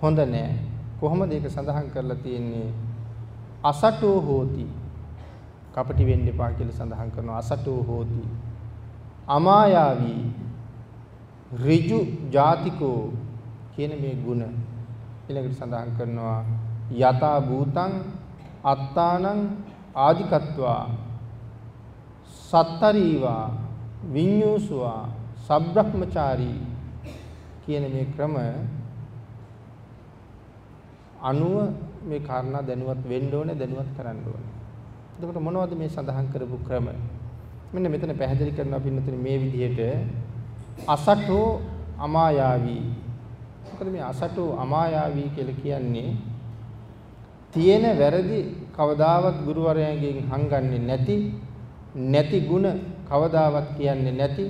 හොඳ නෑ. කොහොමද ඒක සඳහන් කරලා තියෙන්නේ? අසටෝ හෝති. කපටි වෙන්න එපා කියලා සඳහන් කරනවා. අසටෝ හෝති. අමායාවී. ඍජු ජාතිකෝ කියන මේ ಗುಣ ඊළඟට සඳහන් කරනවා යතා භූතං අත්තානං ආදිකත්වා සත්තරීවා විඤ්ඤූසුවා සබ්‍රහ්මචාරී කියන මේ ක්‍රම අනුව මේ කාරණා දැනුවත් වෙන්න ඕනේ දැනුවත් කරන්න ඕනේ. එතකොට මොනවද මේ සඳහන් කරපු ක්‍රම? මෙන්න මෙතන පැහැදිලි කරනවා පින්නතුනි මේ විදිහට අසටෝ අමායාවී. මොකද මේ අසටෝ අමායාවී කියලා කියන්නේ තියෙන වැරදි කවදාවත් ගුරුවරයාගෙන් හංගන්නේ නැති නැති ಗುಣ කවදාවත් කියන්නේ නැති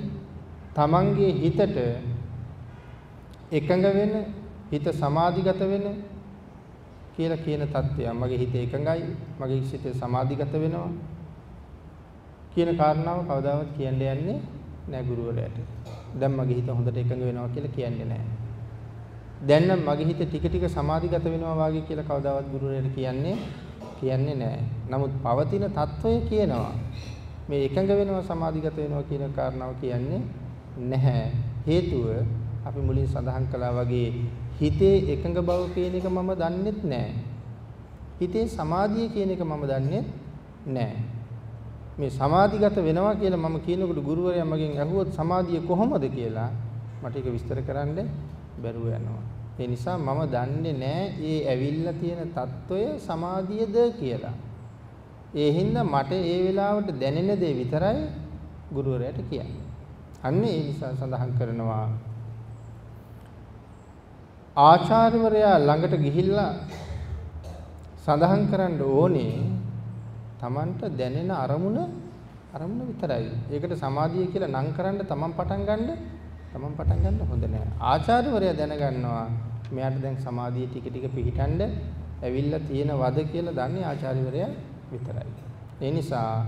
තමන්ගේ හිතට එකඟ වෙන හිත සමාධිගත වෙන කියලා කියන தත්ත්වය මගේ හිත එකඟයි මගේ හිත සමාධිගත වෙනවා කියන කාරණාව කවදාවත් කියන්න යන්නේ නැහැ ගුරුවරයාට. දැන් මගේ හිත හොඳට එකඟ වෙනවා කියලා කියන්නේ නැහැ. දැන් නම් මගේ හිත ටික ටික සමාධිගත වෙනවා වාගේ කියලා කවදාවත් ගුරුවරයාට කියන්නේ කියන්නේ නැහැ. නමුත් පවතින తত্ত্বය කියනවා. මේ එකඟ වෙනවා සමාධිගත වෙනවා කියන කාරණාව කියන්නේ නැහැ. හේතුව අපි මුලින් සඳහන් කළා වගේ හිතේ එකඟ බව කියන එක මම දන්නෙත් නැහැ. හිතේ සමාධිය කියන එක මම දන්නෙත් නැහැ. මේ සමාධිගත වෙනවා කියලා මම කියනකොට ගුරුවරයා මගෙන් ඇහුවොත් සමාධිය කොහොමද කියලා මට ඒක විස්තර කරන්න බැරුව යනවා. ඒ නිසා මම දන්නේ නැහැ මේ ඇවිල්ලා තියෙන తত্ত্বය සමාධියද කියලා. ඒ හින්දා මට ඒ වෙලාවට දැනෙන දේ විතරයි ගුරුවරයාට කියන්නේ. අන්න ඒ නිසා සඳහන් කරනවා ආචාර්යවරයා ළඟට ගිහිල්ලා සඳහන් කරන්න ඕනේ Tamanට දැනෙන අරමුණ අරමුණ විතරයි. ඒකට සමාධිය කියලා නම් කරන්න Taman පටන් ගන්න Taman පටන් ගන්න හොඳ නෑ. ආචාර්යවරයා දැනගන්නවා මෙයාට දැන් සමාධිය ටික ටික පිහිටන්න ඇවිල්ලා තියෙන වද කියලා දන්නේ ආචාර්යවරයා විතරයි. ඒ නිසා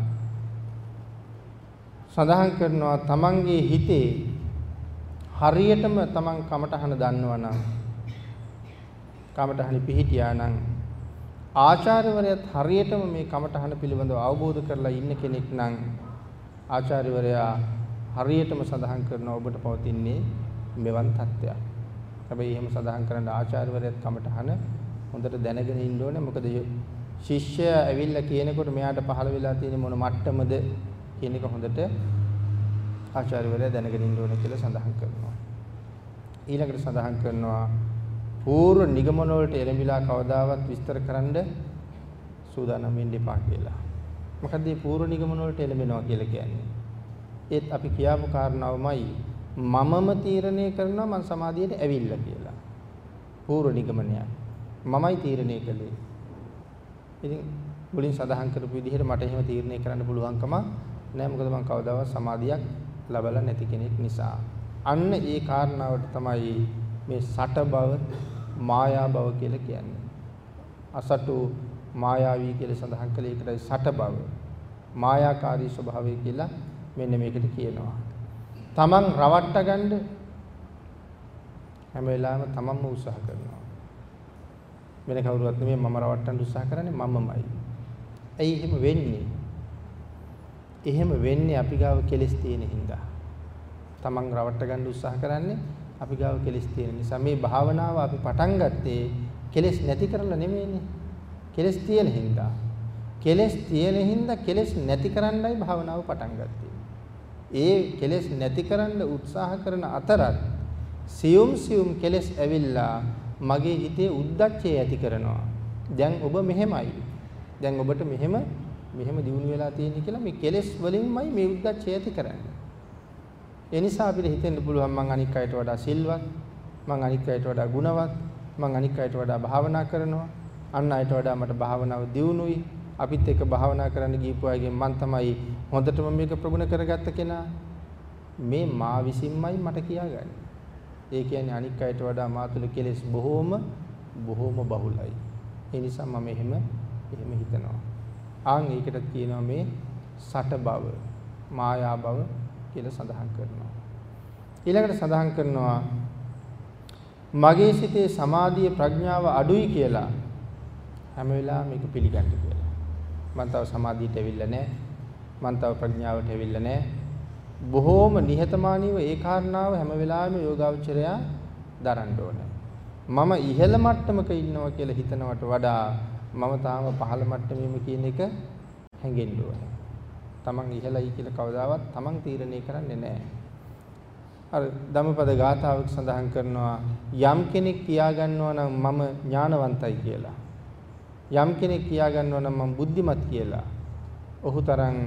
සඳහන් කරනවා Tamanගේ හිතේ හරියටම Taman කමටහන දන්නවනම් කමටහන පිහිටියා නම් ආචාර්යවරයාත් හරියටම මේ කමඨහන පිළිබඳව අවබෝධ කරලා ඉන්න කෙනෙක් නම් ආචාර්යවරයා හරියටම සඳහන් කරනවා ඔබට පවතින්නේ මෙවන් තත්ත්වයක්. හැබැයි එහෙම සඳහන් කරන්න ආචාර්යවරයාත් කමඨහන හොඳට දැනගෙන ඉන්න ඕනේ. මොකද ශිෂ්‍යයා ඇවිල්ලා කියනකොට මෙයාට පහළ වෙලා තියෙන මොන මට්ටමද කියන එක හොඳට ආචාර්යවරයා දැනගෙන ඉන්න ඕනේ කියලා සඳහන් කරනවා. ඊළඟට සඳහන් කරනවා පූර්ව නිගමන වලට එළඹිලා කවදාවත් විස්තර කරන්න සූදානම් වෙන්න එපා කියලා. මොකද මේ පූර්ව නිගමන වලට එළඹෙනවා කියලා කියන්නේ. ඒත් අපි කියාපු කාරණාවමයි මමම තීරණය කරනවා මං සමාධියට ඇවිල්ලා කියලා. පූර්ව නිගමනයක්. මමයි තීරණය කළේ. ඉතින් මුලින් සඳහන් කරපු විදිහට මට එහෙම තීරණය කරන්න පුළුවන්කම නැහැ මොකද මං කවදාවත් සමාධියක් ලබලා නැති කෙනෙක් නිසා. අන්න ඒ කාරණාවට තමයි මේ සට බව මායා බව කියලා කියන්නේ. අසටු මායාවී කියලා සඳහන් කළේ ඒකටයි සට බව. මායාකාරී ස්වභාවය කියලා මෙන්න මේකට කියනවා. තමන් රවට්ට ගන්න හැම වෙලාවෙම තමන්ම උත්සාහ කරනවා. වෙන කවුරුවත් නෙමෙයි මම රවට්ටන්න උත්සාහ කරන්නේ මමමයි. ඇයි එහෙම වෙන්නේ? එහෙම වෙන්නේ අපි ගාව කෙලස් තියෙන හින්දා. තමන් රවට්ට ගන්න උත්සාහ කරන්නේ අපි ගාව කෙලස් තියෙන නිසා මේ භාවනාව අපි පටන් ගත්තේ කෙලස් නැති කරලා නෙමෙයිනේ. කෙලස් තියෙන හින්දා. කෙලස් තියෙන හින්දා කෙලස් නැති කරන්නයි භාවනාව පටන් ගත්තේ. ඒ කෙලස් නැති කරන්න උත්සාහ කරන අතරත් සියුම් සියුම් කෙලස් ඇවිල්ලා මගේ හිතේ උද්දච්චය ඇති කරනවා. දැන් ඔබ මෙහෙමයි. දැන් ඔබට මෙහෙම මෙහෙම දිනු වෙලා තියෙන්නේ කියලා මේ කෙලස් වලින්මයි මේ උද්දච්චය ඇති කරන්නේ. ඒ නිසා අපිට හිතෙන්න පුළුවන් මං අනික් අයට වඩා සිල්වත්, මං අනික් අයට වඩා ගුණවත්, මං අනික් අයට වඩා භාවනා කරනවා, අන් අයට වඩා මට භාවනාව දියුණුයි. අපිත් එක්ක භාවනා කරන්න ගිහපු අයගෙන් මං තමයි හොඳටම මේක ප්‍රගුණ කරගත්ත කෙනා. මේ මා විසින්මයි මට කියාගන්නේ. ඒ කියන්නේ අනික් අයට වඩා මා තුළ කෙලෙස් බොහෝම බොහෝම බහුලයි. ඒ නිසා මම එහෙම එහෙම හිතනවා. ආන් ඒකට කියනවා මේ සට බව, මායා බව කියලා සඳහන් කරනවා. ඊළඟට සඳහන් කරනවා මගේ සිතේ සමාධිය ප්‍රඥාව අඩුයි කියලා හැම වෙලාවෙම මේක පිළිගන්න කියලා. මම තව සමාධියට ඇවිල්ලා නැහැ. මම තව ප්‍රඥාවට ඇවිල්ලා නැහැ. බොහෝම නිහතමානීව ඒ කාරණාව හැම වෙලාවෙම යෝගාවචරයා දරන්න ඕනේ. මම ඉහළ මට්ටමක ඉන්නවා කියලා හිතනවට වඩා මම තාම පහළ මට්ටමේම කියන එක හැඟෙන්න ඕනේ. තමන් ඉහළයි කියලා කවදාවත් තමන් තීරණය කරන්නේ නැහැ. අර ධම්මපද ගාථාවක සඳහන් කරනවා යම් කෙනෙක් කියා ගන්නවා නම් මම ඥානවන්තයි කියලා. යම් කෙනෙක් කියා ගන්නවා නම් මම බුද්ධිමත් කියලා. ඔහු තරම්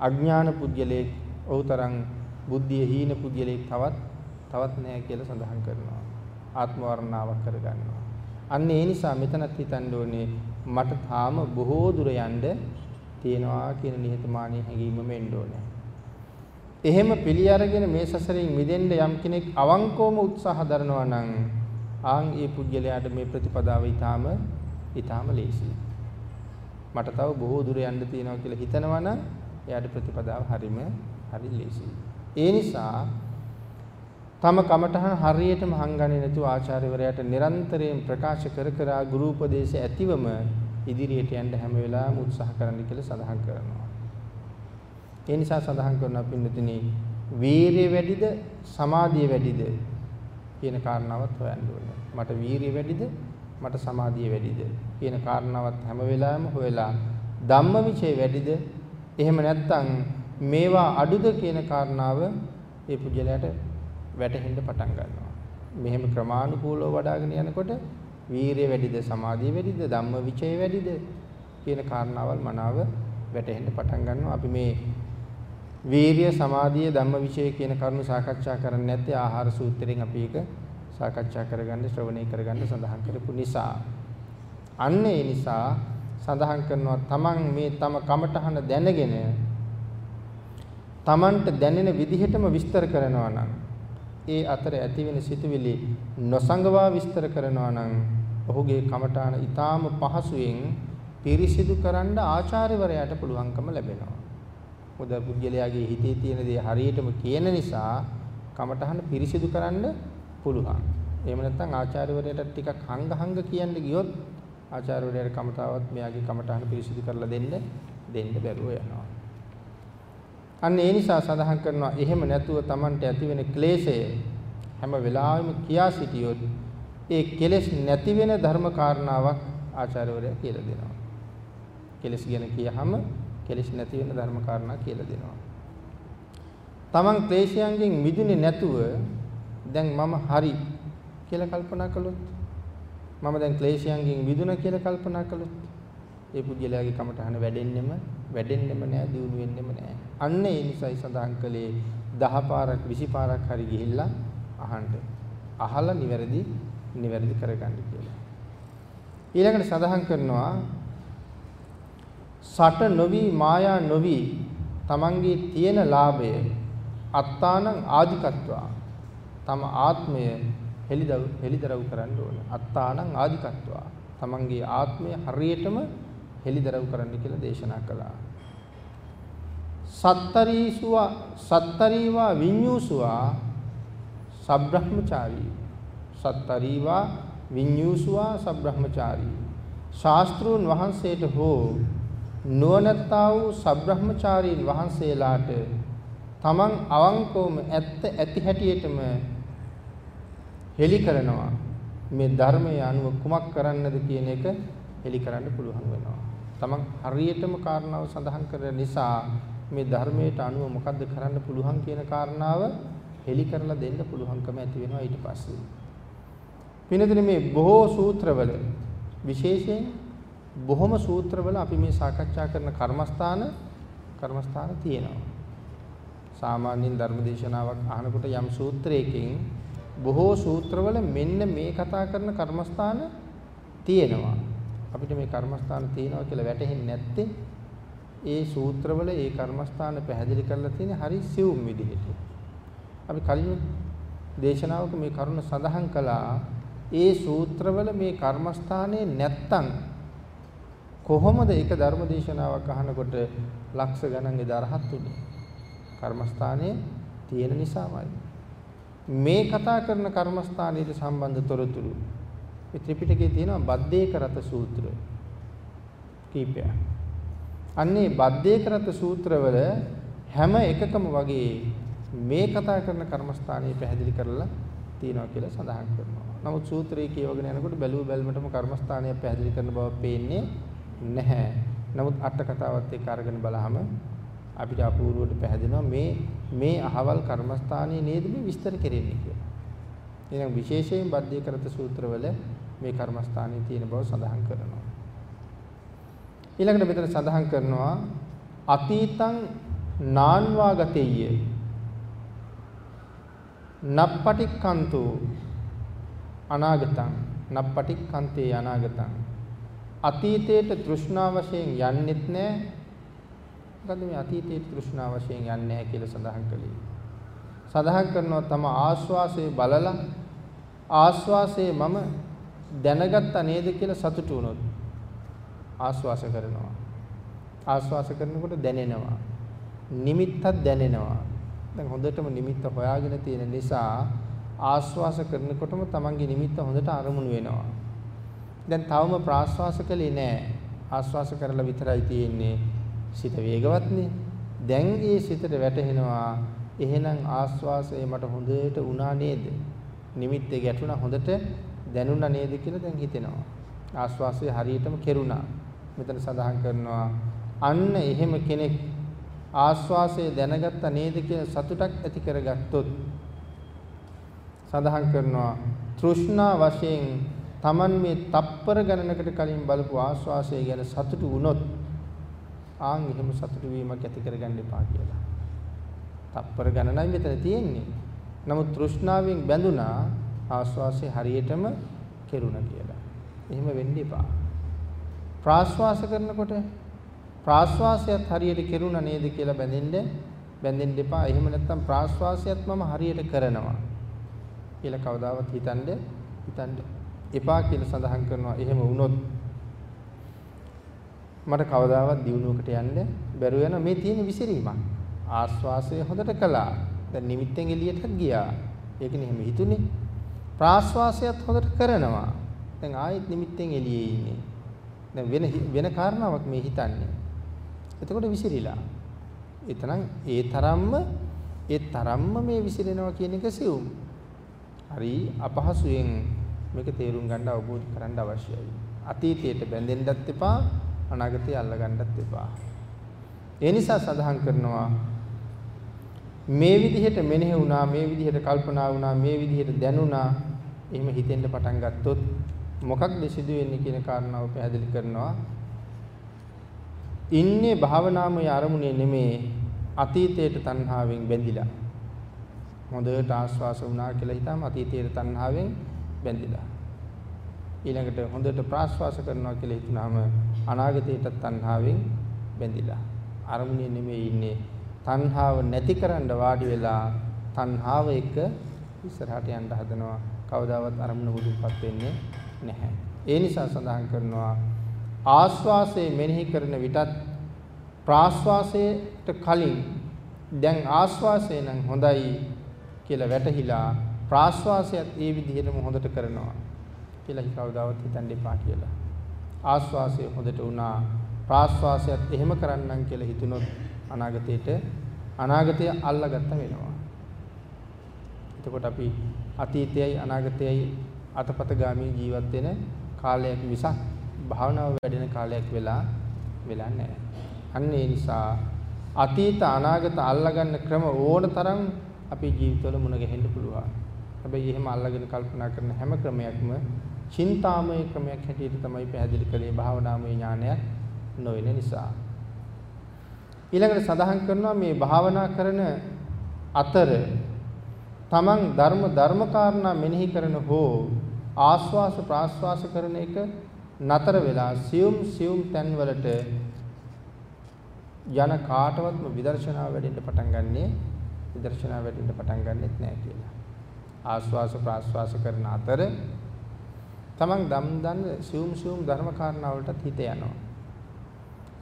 අඥාන පුද්ගලයෙක්, ඔහු තරම් බුද්ධිය හීන පුද්ගලයෙක් තවත් තවත් නැහැ කියලා සඳහන් කරනවා. ආත්ම වර්ණාවක් කරගන්නවා. අන්න ඒ නිසා මෙතනත් හිතන්න ඕනේ මට තාම බොහෝ දුර යන්න තියෙනවා කියන නිහතමානී හැඟීමම එන්න ඕනේ. එහෙම පිළි අරගෙන මේ සසරින් මිදෙන්න යම් කෙනෙක් අවංකවම උත්සාහ දරනවා නම් ආන් ඒ පුජ්‍යලයාට මේ ප්‍රතිපදාව ඊටාම ඊටාම ලේසියි. මට තව බොහෝ දුර යන්න තියෙනවා කියලා හිතනවා නම් එයාට ප්‍රතිපදාව හරිම හරි ලේසියි. ඒ නිසා තම කමටහන් හරියටම හංගන්නේ නැතුව ආචාර්යවරයාට නිරන්තරයෙන් ප්‍රකාශ කර කර ගුරු උපදේශ ඇතිවම ඉදිරියට යන්න හැම වෙලාවෙම උත්සාහ කරන්න කියලා සඳහන් කරනවා. ඒ නිසා සඳහන් කරනවා පින්නතිනි වීරිය වැඩිද සමාධිය වැඩිද කියන කාරණාවත් හොයන්න ඕනේ. මට වීරිය වැඩිද මට සමාධිය වැඩිද කියන කාරණාවත් හැම වෙලාවෙම හොයලා ධම්මවිචේ වැඩිද එහෙම නැත්නම් මේවා අඩුද කියන කාරණාව ඒ පුජ්‍යලයට වැටහෙන්න පටන් ගන්නවා. මෙහෙම ක්‍රමානුකූලව වඩ아가න යනකොට වීරිය වැඩිද සමාධිය වැඩිද ධම්මවිචේ වැඩිද කියන කාරණාවල් මනාව වැටහෙන්න පටන් ගන්නවා. අපි මේ වීරිය සමාධිය ධම්මවිචය කියන කරුණු සාකච්ඡා කරන්නේ නැත්තේ ආහාර සූත්‍රයෙන් අපි ඒක සාකච්ඡා කරගන්න ශ්‍රවණය කරගන්න සඳහන් කරපු නිසා අන්න ඒ නිසා සඳහන් කරනවා තමන් මේ තම කමටහන දැනගෙන තමන්ට දැනෙන විදිහටම විස්තර කරනවා නම් ඒ අතර ඇතිවෙන සිතුවිලි නොසංගවා විස්තර කරනවා නම් ඔහුගේ කමඨාන ඊටාම පහසුවෙන් පිරිසිදු කරන්න ආචාර්යවරයාට පුළුවන්කම ලැබෙනවා. මොකද පුද්ගලයාගේ හිතේ තියෙන දේ හරියටම කියන නිසා කමඨහන පිරිසිදු කරන්න පුළුවන්. එහෙම නැත්නම් ආචාර්යවරයාට ටිකක් හංග හංග කියන්න ගියොත් ආචාර්යවරයාට කමඨාවත් මෙයාගේ කමඨහන පිරිසිදු කරලා දෙන්න දෙන්න බැරුව යනවා. අන්න ඒ නිසා සඳහන් කරනවා එහෙම නැතුව Tamanට ඇතිවෙන ක්ලේශය හැම වෙලාවෙම කියා සිටියොත් ඒ කෙලෙස් නැති වෙන ධර්ම කාරණාවක් ආචාර්යවරයා කියලා දෙනවා. කෙලෙස් ගැන කියහම කෙලෙස් නැති වෙන ධර්ම කාරණා කියලා දෙනවා. Taman ක්ලේශයන්ගෙන් මිදුනේ නැතුව දැන් මම හරි කියලා කල්පනා කළොත් මම දැන් ක්ලේශයන්ගෙන් මිදුණා කියලා කල්පනා කළොත් ඒ පුජ්‍යලයාගේ කමටහන වැඩෙන්නෙම වැඩෙන්නෙම නෑ දියුණු වෙන්නෙම නෑ. අන්න ඒ නිසායි සඳහන් කළේ 10 පාරක් 20 පාරක් හරි ගිහිල්ලා අහන්න. අහලා නිවැරදි නිවැරදි කරගන්න කියලා. ඊළඟට සඳහන් කරනවා සට නොවි මායා නොවි තමන්ගේ තියෙන ලාභය අත්තානං ආධිකත්වා තම ආත්මය හෙලිදව හෙලිදරව් කරන්න ඕන. අත්තානං ආධිකත්වා තමන්ගේ ආත්මය හරියටම හෙලිදරව් කරන්න කියලා දේශනා කළා. සත්තරීසුවා සත්තරීවා විඤ්ඤූසුවා සබ්‍රහ්මචාරී සත්තරීවා විඤ්ඤූසුවා සබ්‍රහ්මචාරී ශාස්ත්‍රූන් වහන්සේට හෝ නුවණැත්තා වූ සබ්‍රහ්මචාරීන් වහන්සේලාට තමන් අවංකවම ඇත්ත ඇති හැටියටම හෙලි කරනවා මේ ධර්මයේ අනුව කුමක් කරන්නද කියන එක හෙලි කරන්න පුළුවන් වෙනවා. තමන් හරියටම කාරණාව සඳහන් කරන නිසා මේ ධර්මයට අනුව මොකද්ද කරන්න පුළුවන් කියන කාරණාව හෙලි කරලා දෙන්න පුළුවන්කම ඇති වෙනවා ඊට පස්සේ. පිනදින මේ බොහෝ සූත්‍රවල විශේෂයෙන් බොහොම සූත්‍රවල අපි මේ සාකච්ඡා කරන කර්මස්ථාන කර්මස්ථාන තියෙනවා. සාමාන්‍යයෙන් ධර්මදේශනාවක් අහනකොට යම් සූත්‍රයකින් බොහෝ සූත්‍රවල මෙන්න මේ කතා කරන කර්මස්ථාන තියෙනවා. අපිට මේ කර්මස්ථාන තියෙනවා කියලා වැටහෙන්නේ නැත්තේ ඒ සූත්‍රවල ඒ කර්මස්ථාන පැහැදිලි කරලා තියෙන හරි සිවුම් විදිහට. අපි කලින් දේශනාවක මේ කරුණ සඳහන් කළා ඒ සූත්‍රවල මේ කර්මස්ථානේ නැත්තම් කොහොමද ඒක ධර්ම දේශනාවක් අහනකොට ලක්ෂ ගණන් එදා රහත් උනේ? කර්මස්ථානයේ තියෙන නිසාමයි. මේ කතා කරන කර්මස්ථානයේ සම්බන්ධ තොරතුරු මේ ත්‍රිපිටකයේ තියෙනවා බද්දේක රත සූත්‍ර කීපයක්. අන්නේ බද්දේකරත සූත්‍රවල හැම එකකම වගේ මේ කතා කරන කර්මස්ථානය පැහැදිලි කරලා තියෙනවා කියලා සඳහන් කරනවා. නමුත් සූත්‍රයේ කියවගෙන යනකොට බැලුව බැලමටම කර්මස්ථානය පැහැදිලි කරන බව පේන්නේ නැහැ. නමුත් අට කතාවත් එක්ක අරගෙන බලහම අපිට අපූර්වවට පැහැදෙනවා මේ මේ අහවල් කර්මස්ථානයේ නේද මේ විස්තර කෙරෙන්නේ කියලා. එහෙනම් විශේෂයෙන් බද්දේකරත සූත්‍රවල මේ කර්මස්ථානයේ තියෙන බව සඳහන් කරනවා. ඊළඟට මෙතන සඳහන් කරනවා අතීතං නාන්වා ගතෙය්‍ය නප්පටික්කන්තු අනාගතං නප්පටික්කන්තේ අනාගතං අතීතයට තෘෂ්ණා වශයෙන් යන්නෙත් නැහැ මොකද මේ අතීතයේ තෘෂ්ණා වශයෙන් යන්නේ නැහැ කියලා සඳහන් කළේ. සඳහන් කරනවා තම ආස්වාසේ බලලා ආස්වාසේ මම දැනගත්තා නේද කියලා සතුටු වුණොත් ආස්වාස කරනවා. ආස්වාස කරනකොට දැනෙනවා. නිමිත්තක් දැනෙනවා. දැන් හොඳටම නිමිත්ත හොයාගෙන තියෙන නිසා ආස්වාස කරනකොටම තමන්ගේ නිමිත්ත හොඳට අරමුණු වෙනවා. දැන් තවම ප්‍රාස්වාස කළේ නැහැ. ආස්වාස කරලා විතරයි තියෙන්නේ. සිත වේගවත්නේ. දැන් ඒ සිතට වැටහෙනවා එහෙනම් ආස්වාසය මට හොඳට උනා නේද? නිමිත්තේ ගැටුණා හොඳට දැනුණා නේද කියලා දැන් හිතෙනවා. ආස්වාසය හරියටම කෙරුණා. මෙතන සඳහන් කරනවා අන්න එහෙම කෙනෙක් ආස්වාසය දැනගත්ත නේද කියන සතුටක් ඇති කරගත්තොත් සඳහන් කරනවා තෘෂ්ණා වශයෙන් Taman මේ තප්පර ගණනකට කලින් බලපු ආස්වාසය ගැන සතුටු වුණොත් ආන් එහෙම සතුටු වීමක් ඇති කරගන්න එපා කියලා. තප්පර ගණනයි මෙතන තියෙන්නේ. නමුත් තෘෂ්ණාවෙන් බැඳුනා ආස්වාසය හරියටම කෙරුණා කියලා. එහෙම වෙන්න එපා. ප්‍රාශ්වාස කරනකොට ප්‍රාශ්වාසයත් හරියට කෙරුණා නේද කියලා බැඳෙන්න බැඳෙන්න එපා. එහෙම නැත්නම් ප්‍රාශ්වාසයත් මම හරියට කරනවා කියලා කවදාවත් හිතන්න හිතන්න එපා කියලා සඳහන් කරනවා. එහෙම වුණොත් මට කවදාවත් දියුණුවකට යන්න බැරුව යන මේ තියෙන විසිරීමක්. ආශ්වාසය හොඳට කළා. දැන් නිමිත්තෙන් එළියට ගියා. ඒකනේ එහෙම හිතුනේ. ප්‍රාශ්වාසයත් හොඳට කරනවා. දැන් ආයෙත් නිමිත්තෙන් එළියේ ඉන්නේ. දැන් වෙන වෙන කාරණාවක් මේ හිතන්නේ. එතකොට විසිරිලා. එතනම් ඒ තරම්ම ඒ තරම්ම මේ විසිරෙනවා කියන එක සියුම්. හරි අපහසුයෙන් මේක තේරුම් ගන්න අවබෝධ කරගන්න අවශ්‍යයි. අතීතයට බැඳෙන්නත් එපා අනාගතය අල්ලගන්නත් එපා. ඒ නිසා සඳහන් කරනවා මේ විදිහට මෙනෙහි වුණා මේ විදිහට කල්පනා වුණා මේ විදිහට දැනුණා එහෙම හිතෙන්න පටන් ගත්තොත් මොකක්ද සිදු වෙන්නේ කියන කාරණාව පැහැදිලි කරනවා. ඉන්නේ භාවනාමය අරමුණේ නෙමේ අතීතයට තණ්හාවෙන් බැඳිලා. හොඳට ආස්වාස වුණා කියලා හිතාම අතීතයට තණ්හාවෙන් බැඳිලා. ඊළඟට හොඳට ප්‍රාශ්වාස කරනවා කියලා හිතුනහම අනාගතයට තණ්හාවෙන් බැඳිලා. අරමුණේ නෙමේ ඉන්නේ තණ්හාව නැතිකරන්න වාඩි වෙලා තණ්හාව එක ඉස්සරහට යන්න හදනවා. කවදාවත් අරමුණ මුදුන්පත් වෙන්නේ නැහැ. ඒ නිසා සඳහන් කරනවා ආස්වාසයේ මෙනෙහි කරන විටත් ප්‍රාස්වාසයට කලින් දැන් ආස්වාසය නම් හොඳයි කියලා වැටහිලා ප්‍රාස්වාසයත් ඒ විදිහටම හොඳට කරනවා කියලා කවදාවත් හිතන්න එපා කියලා. ආස්වාසය හොඳට වුණා ප්‍රාස්වාසයත් එහෙම කරන්නම් කියලා හිතුනොත් අනාගතයට අනාගතය අල්ලගත්ත වෙනවා. එතකොට අපි අතීතයයි අනාගතයයි අතපත ගාමී ජීවත් වෙන කාලයක් මිසක් භාවනාව වැඩෙන කාලයක් වෙලා වෙලා නැහැ. අන්න ඒ නිසා අතීත අනාගත අල්ලගන්න ක්‍රම ඕන තරම් අපේ ජීවිතවල මුණ ගැහෙන්න පුළුවන්. හැබැයි එහෙම අල්ලගෙන කල්පනා කරන හැම ක්‍රමයක්ම චින්තාමය ක්‍රමයක් හැටියට තමයි පැහැදිලි කළේ භාවනාමය ඥානයක් නොවන නිසා. ඊළඟට සඳහන් කරනවා මේ භාවනා කරන අතර තමන් ධර්ම ධර්මකාරණා මෙනෙහි කරන හෝ ආස්වාස ප්‍රාස්වාස කරන එක නතර වෙලා සියුම් සියුම් තැන්වලට යන කාටවත්ම විදර්ශනා වැඩෙන්න පටන් ගන්නෙ විදර්ශනා වැඩෙන්න පටන් ගන්නෙත් නෑ කියලා. ආස්වාස ප්‍රාස්වාස කරන අතර තමන් දම් දන්න සියුම් සියුම් ධර්ම කාරණා වලට හිත යනවා.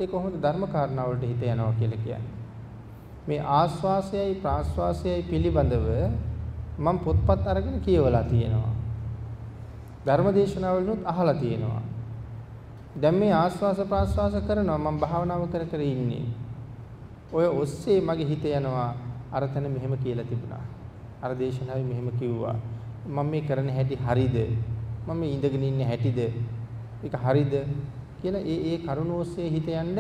ඒ කොහොමද ධර්ම කාරණා වලට හිත යනවා කියලා කියන්නේ? මේ ආස්වාසයයි ප්‍රාස්වාසයයි පිළිබඳව මම පොත්පත් අරගෙන කියවලා තියෙනවා. ධර්මදේශනාවලුත් අහලා තියෙනවා. දැන් මේ ආස්වාස ප්‍රාස්වාස කරනවා මම භාවනාව කර කර ඉන්නේ. ඔය ඔස්සේ මගේ හිත යනවා අර තැන මෙහෙම කියලා තිබුණා. අර දේශනාවේ මෙහෙම කිව්වා. මම මේ කරන හැටි හරිද? මම මේ ඉඳගෙන ඉන්නේ හැටිද? ඒක හරිද? කියලා ඒ ඒ කරුණ ඔස්සේ හිත යන්න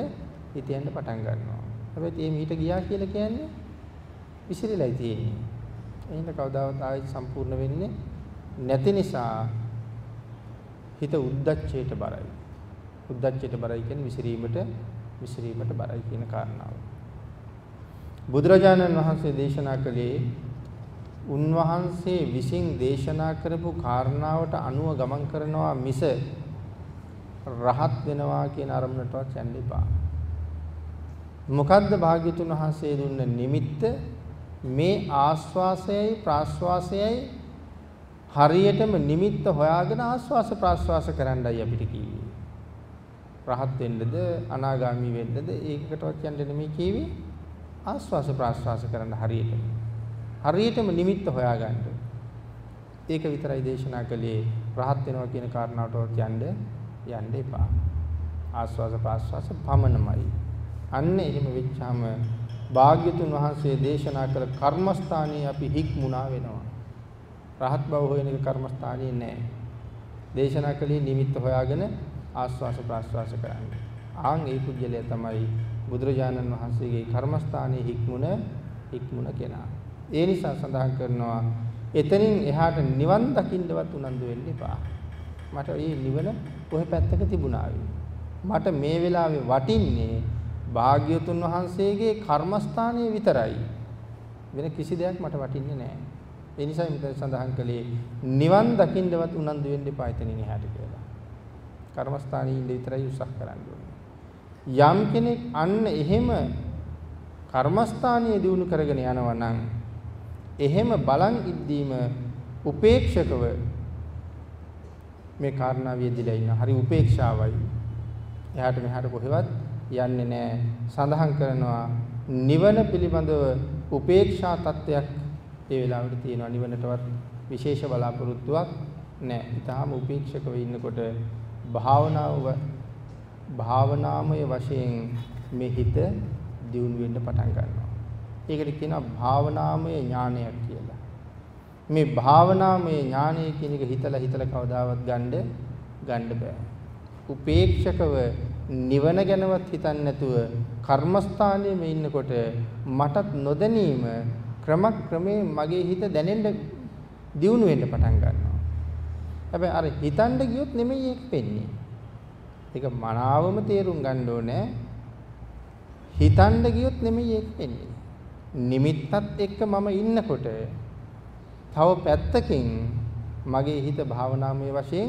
හිත යන්න පටන් ගන්නවා. හැබැයි මේ මීට ගියා කියලා කියන්නේ විසිරෙලයි තියෙන්නේ. එහෙනම් කවදාවත් ආයෙත් සම්පූර්ණ වෙන්නේ නැති නිසා හිත උද්දච්චයට බරයි. උද්දච්චයට බරයි කියන්නේ විසිරීමට විසිරීමට බරයි කියන කාරණාව. බුදුරජාණන් වහන්සේ දේශනා කළේ උන්වහන්සේ විසින් දේශනා කරපු කාරණාවට අනුව ගමන් කරනවා මිස රහත් වෙනවා කියන අරමුණටවත් යන්න එපා. මොකද්ද භාග්‍යතුන් වහන්සේ දුන්න නිමිත්ත මේ ආස්වාසයයි ප්‍රාස්වාසයයි හරියටම නිමිත්ත හොයාගෙන ආස්වාස ප්‍රාස්වාස කරන්නයි අපිට කිව්වේ. රහත් වෙන්නද අනාගාමි වෙන්නද ඒකකටවත් යන්න නෙමෙයි කිව්වේ. ආස්වාස ප්‍රාස්වාස කරන්න හරියටම. හරියටම නිමිත්ත හොයාගන්න. ඒක විතරයි දේශනා කළේ රහත් වෙනවා කියන කාරණාවට යන්න යන්න එපා. ආස්වාස ප්‍රාස්වාස පමණමයි. අන්න එහෙම වෙච්චාම භාග්‍යතුන් වහන්සේ දේශනා කළ කර්මස්ථානයේ අපි හික්මුණා වෙනවා. රහත් බව හොයන එක කර්මස්ථානයේ නෑ. දේශනා කළේ නිමිත්ත හොයාගෙන ආස්වාස ප්‍රාස්වාස කරන්නේ. ආන් ඒ පුජ්‍යලය තමයි බුදුරජාණන් වහන්සේගේ කර්මස්ථානයේ හික්මුණ හික්මුණ කෙනා. ඒ නිසා සඳහන් කරනවා එතනින් එහාට නිවන් දකින්නවත් උනන්දු වෙන්න එපා. මට මේ නිවන කොහේ පැත්තක තිබුණා මට මේ වෙලාවේ වටින්නේ භාග්‍යතුන් වහන්සේගේ කර්මස්ථානයේ විතරයි. වෙන කිසි දෙයක් මට වටින්නේ නැහැ. ඒ නිසා මෙතන සඳහන් කළේ නිවන් දකින්නවත් උනන්දු වෙන්න එපා එතනින් එහාට කියලා. කර්මස්ථානයේ ඉඳ විතරයි උත්සාහ කරන්න ඕනේ. යම් කෙනෙක් අන්න එහෙම කර්මස්ථානීය දිනු කරගෙන යනවා නම් එහෙම බලන් ඉද්දීම උපේක්ෂකව මේ කාරණාව යෙදিলা ඉන්න හරි උපේක්ෂාවයි. එහාට මෙහාට කොහෙවත් යන්නේ නැහැ. සඳහන් කරනවා නිවන පිළිබඳව උපේක්ෂා තත්වයක් ඒ වෙලාවට තියෙනවා. නිවනටවත් විශේෂ බලාපොරොත්තුවක් නැහැ. ඊටාම උපේක්ෂකව ඉන්නකොට භාවනාව භාවනාමය වශයෙන් මේ හිත දියුණු වෙන්න පටන් ගන්නවා. ඒකට කියනවා භාවනාමය ඥානයක් කියලා. මේ භාවනාමය ඥානය කියන එක හිතලා හිතලා කවදාවත් ගන්න ගන්න බෑ. උපේක්ෂකව නිවන ගැනවත් හිතන්නේ නැතුව කර්මස්ථානයේ මේ ඉන්නකොට මටත් නොදැනීම ක්‍රමක්‍රමේ මගේ හිත දැනෙන්න දියුණු වෙන්න පටන් ගන්නවා. හැබැයි අර හිතන්න ගියොත් නෙමෙයි ඒක වෙන්නේ. ඒක මනාවම තේරුම් ගන්න ඕනේ. හිතන්න ගියොත් නෙමෙයි ඒක වෙන්නේ. නිමිත්තත් එක්ක මම ඉන්නකොට තව පැත්තකින් මගේ හිත භාවනාමය වශයෙන්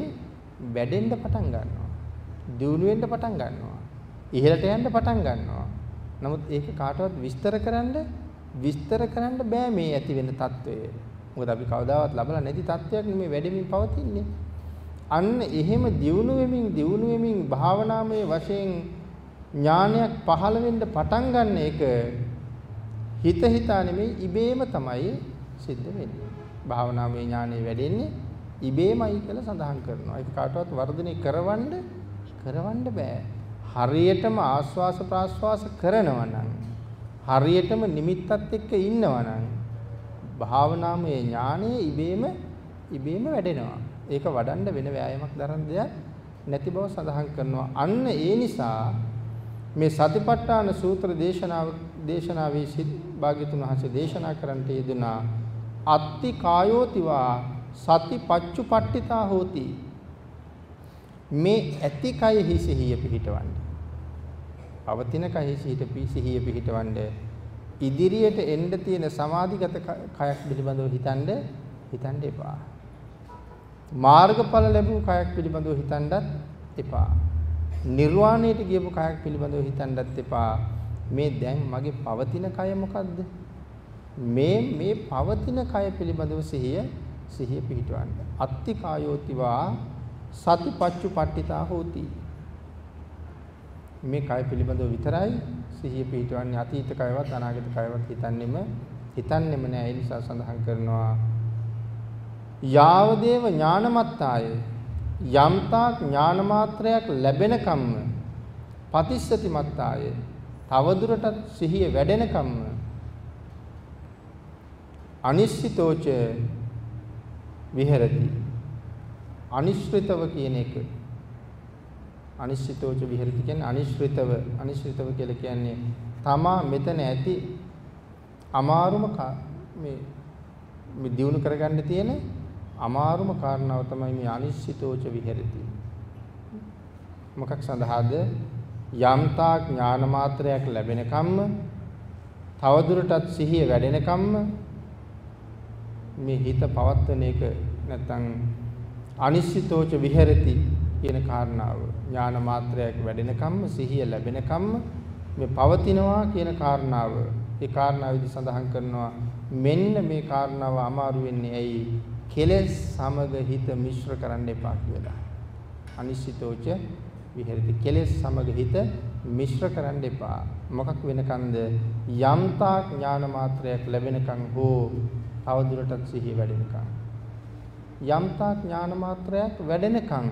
වැඩෙන්න පටන් ගන්නවා. දියුණු වෙන්න පටන් ගන්නවා. ඉහළට යන්න පටන් ගන්නවා. නමුත් ඒක කාටවත් විස්තර කරන්න විස්තර කරන්න බෑ මේ ඇති වෙන తত্ত্বය. මොකද අපි කවදාවත් ලබලා නැති తত্ত্বයක් නෙමේ වැඩිමින් පවතින්නේ. අන්න එහෙම දියුණු වෙමින් දියුණු වෙමින් භාවනාමය වශයෙන් ඥානයක් පහළ වෙන්න පටන් ගන්න එක හිත හිතා නෙමෙයි ඉබේම තමයි සිද්ධ වෙන්නේ. භාවනාමය ඥානෙ වැඩෙන්නේ ඉබේමයි කියලා සඳහන් කරනවා. ඒක කාටවත් වර්ධනය කරවන්න කරවන්න බෑ. හරියටම ආස්වාස ප්‍රාස්වාස කරනවා නම් හරියටම නිමිත්තත් එක්ක ඉන්නවා නම් භාවනාමය ඥානය ඉබේම ඉබේම වැඩෙනවා. ඒක වඩන්න වෙන වෑයමක් දරන දෙයක් නැති බව සඳහන් කරනවා. අන්න ඒ නිසා මේ සතිපට්ඨාන සූත්‍ර දේශනාව දේශනාවේ සිත් භාග්‍යතුන් වහන්සේ දේශනා කරන්නට යෙදුනා අත්ති කායෝතිවා සති පච්චුපට්ඨිතා හෝති මේ ඇති කයෙහි සිහිය පිහිටවන්නේ පවතින කයෙහි සිහිය පිහිටවන්නේ ඉදිරියට එන්න තියෙන සමාධිගත කයක් පිළිබඳව හිතන්න හිතන්න එපා. මාර්ගඵල ලැබූ කයක් පිළිබඳව හිතන්නත් එපා. නිර්වාණයට ගියපු කයක් පිළිබඳව හිතන්නත් එපා. මේ දැන් මගේ පවතින කය මොකද්ද? මේ මේ පවතින කය පිළිබඳව සිහිය සිහිය පිහිටවන්න. අත්ති කායෝතිවා සතිපච්චුපට්ඨිතා හෝති. මේ කය පිළිබඳව විතරයි සිහිය පිහිටවන්නේ අතීත කයවත් අනාගත කයවත් හිතන්නෙම හිතන්නෙම නෑ ඒ නිසා සඳහන් කරනවා යාවදේව ඥානමත්තාය. යම්තාක් ඥාන මාත්‍රයක් ලැබෙනකම්ම පතිස්සති මත්තාය තවදුරටත් සිහිය වැඩෙනකම්ම අනිශ්චිතෝච විහෙරති. අනිශ්චිතව කියන එක අනිශ්චිතෝච විහෙරති කියන්නේ අනිශ්චිතව අනිශ්චිතව කියලා කියන්නේ තමා මෙතන ඇති අමාරුම මේ මේ දිනු කරගන්න තියෙන අමාරුම කාරණාව තමයි මේ අනිශ්චිතෝච විහෙරති. මොකක් සඳහාද? යම්තා ඥාන මාත්‍රයක් ලැබෙනකම්ම තවදුරටත් සිහිය වැඩෙනකම්ම මේ හිත පවත්වන එක නැත්නම් අනිශ්චිතෝච විහෙරති කියන කාරණාව. ඥාන මාත්‍රයක් වැඩෙනකම්ම සිහිය ලැබෙනකම්ම මේ පවතිනවා කියන කාරණාව. ඒ කාරණාවේදී සඳහන් කරනවා මෙන්න මේ කාරණාව අමාරු වෙන්නේ ඇයි? කෙලෙස් සමග හිත මිශ්‍ර කරන්න එපා කියලා. අනිශ්චිතෝච විහෙරති කෙලෙස් සමග හිත මිශ්‍ර කරන්න එපා. මොකක් වෙනකන්ද යම්තා ඥාන මාත්‍රයක් ලැබෙනකන් හෝ තවදුරටත් සිහිය වැඩෙනකන්. යම්තා ඥාන මාත්‍රයක් වැඩෙනකන්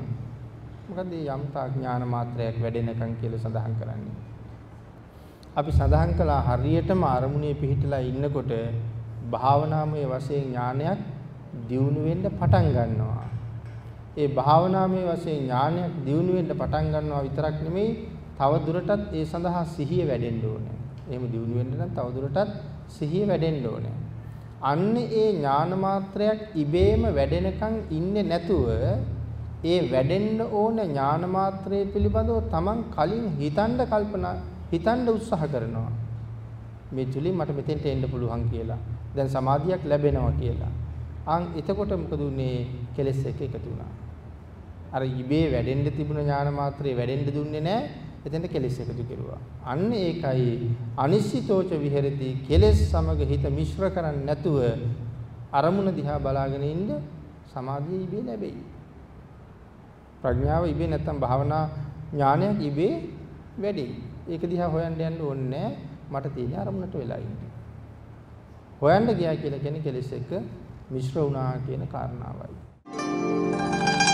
මොකද මේ යම්තා ඥාන මාත්‍රයක් වැඩෙනකන් කියලා සඳහන් කරන්නේ. අපි සඳහන් කළා හරියටම අරමුණේ පිහිටලා ඉන්නකොට භාවනාමය වශයෙන් ඥානයක් දියුණු වෙන්න පටන් ගන්නවා. ඒ භාවනාමය වශයෙන් ඥානයක් දියුණු වෙන්න පටන් ගන්නවා විතරක් නෙමෙයි තව දුරටත් ඒ සඳහා සිහිය වැඩෙන්න ඕනේ. එහෙම දියුණු වෙන්න නම් තව දුරටත් සිහිය වැඩෙන්න ඕනේ. අන්න ඒ ඥාන මාත්‍රයක් ඉබේම වැඩෙනකන් ඉන්නේ නැතුව ඒ වැඩෙන්න ඕන ඥාන මාත්‍රය පිළිබඳව Taman කලින් හිතන්න කල්පනා හිතන්න උත්සාහ කරනවා. මේ තුලින් මට මෙතෙන්ට එන්න පුළුවන් කියලා. දැන් සමාධියක් ලැබෙනවා කියලා. අන් එතකොට මොකද උනේ කෙලස් එක එකතු වුණා. අර ඉබේ වැඩෙන්න තිබුණ ඥාන මාත්‍රේ වැඩෙන්න දුන්නේ නැහැ. එතෙන්ට කෙලස් එකතු කෙරුවා. අන්න ඒකයි අනිශ්චිතෝච විහෙරති කෙලස් සමග හිත මිශ්‍ර කරන්නේ නැතුව අරමුණ දිහා බලාගෙන ඉන්න සමාධිය ඉබේ ලැබෙයි. ප්‍රඥාව ඉබේ නැත්තම් භාවනා ඥානයක් ඉබේ වැඩි. ඒක දිහා හොයන්න යන්න ඕනේ මට තියෙන අරමුණට වෙලා ඉන්න. හොයන්න ගියා කියලා කියන්නේ කෙලෙස් එක්ක මිශ්‍ර වුණා කියන කාරණාවයි.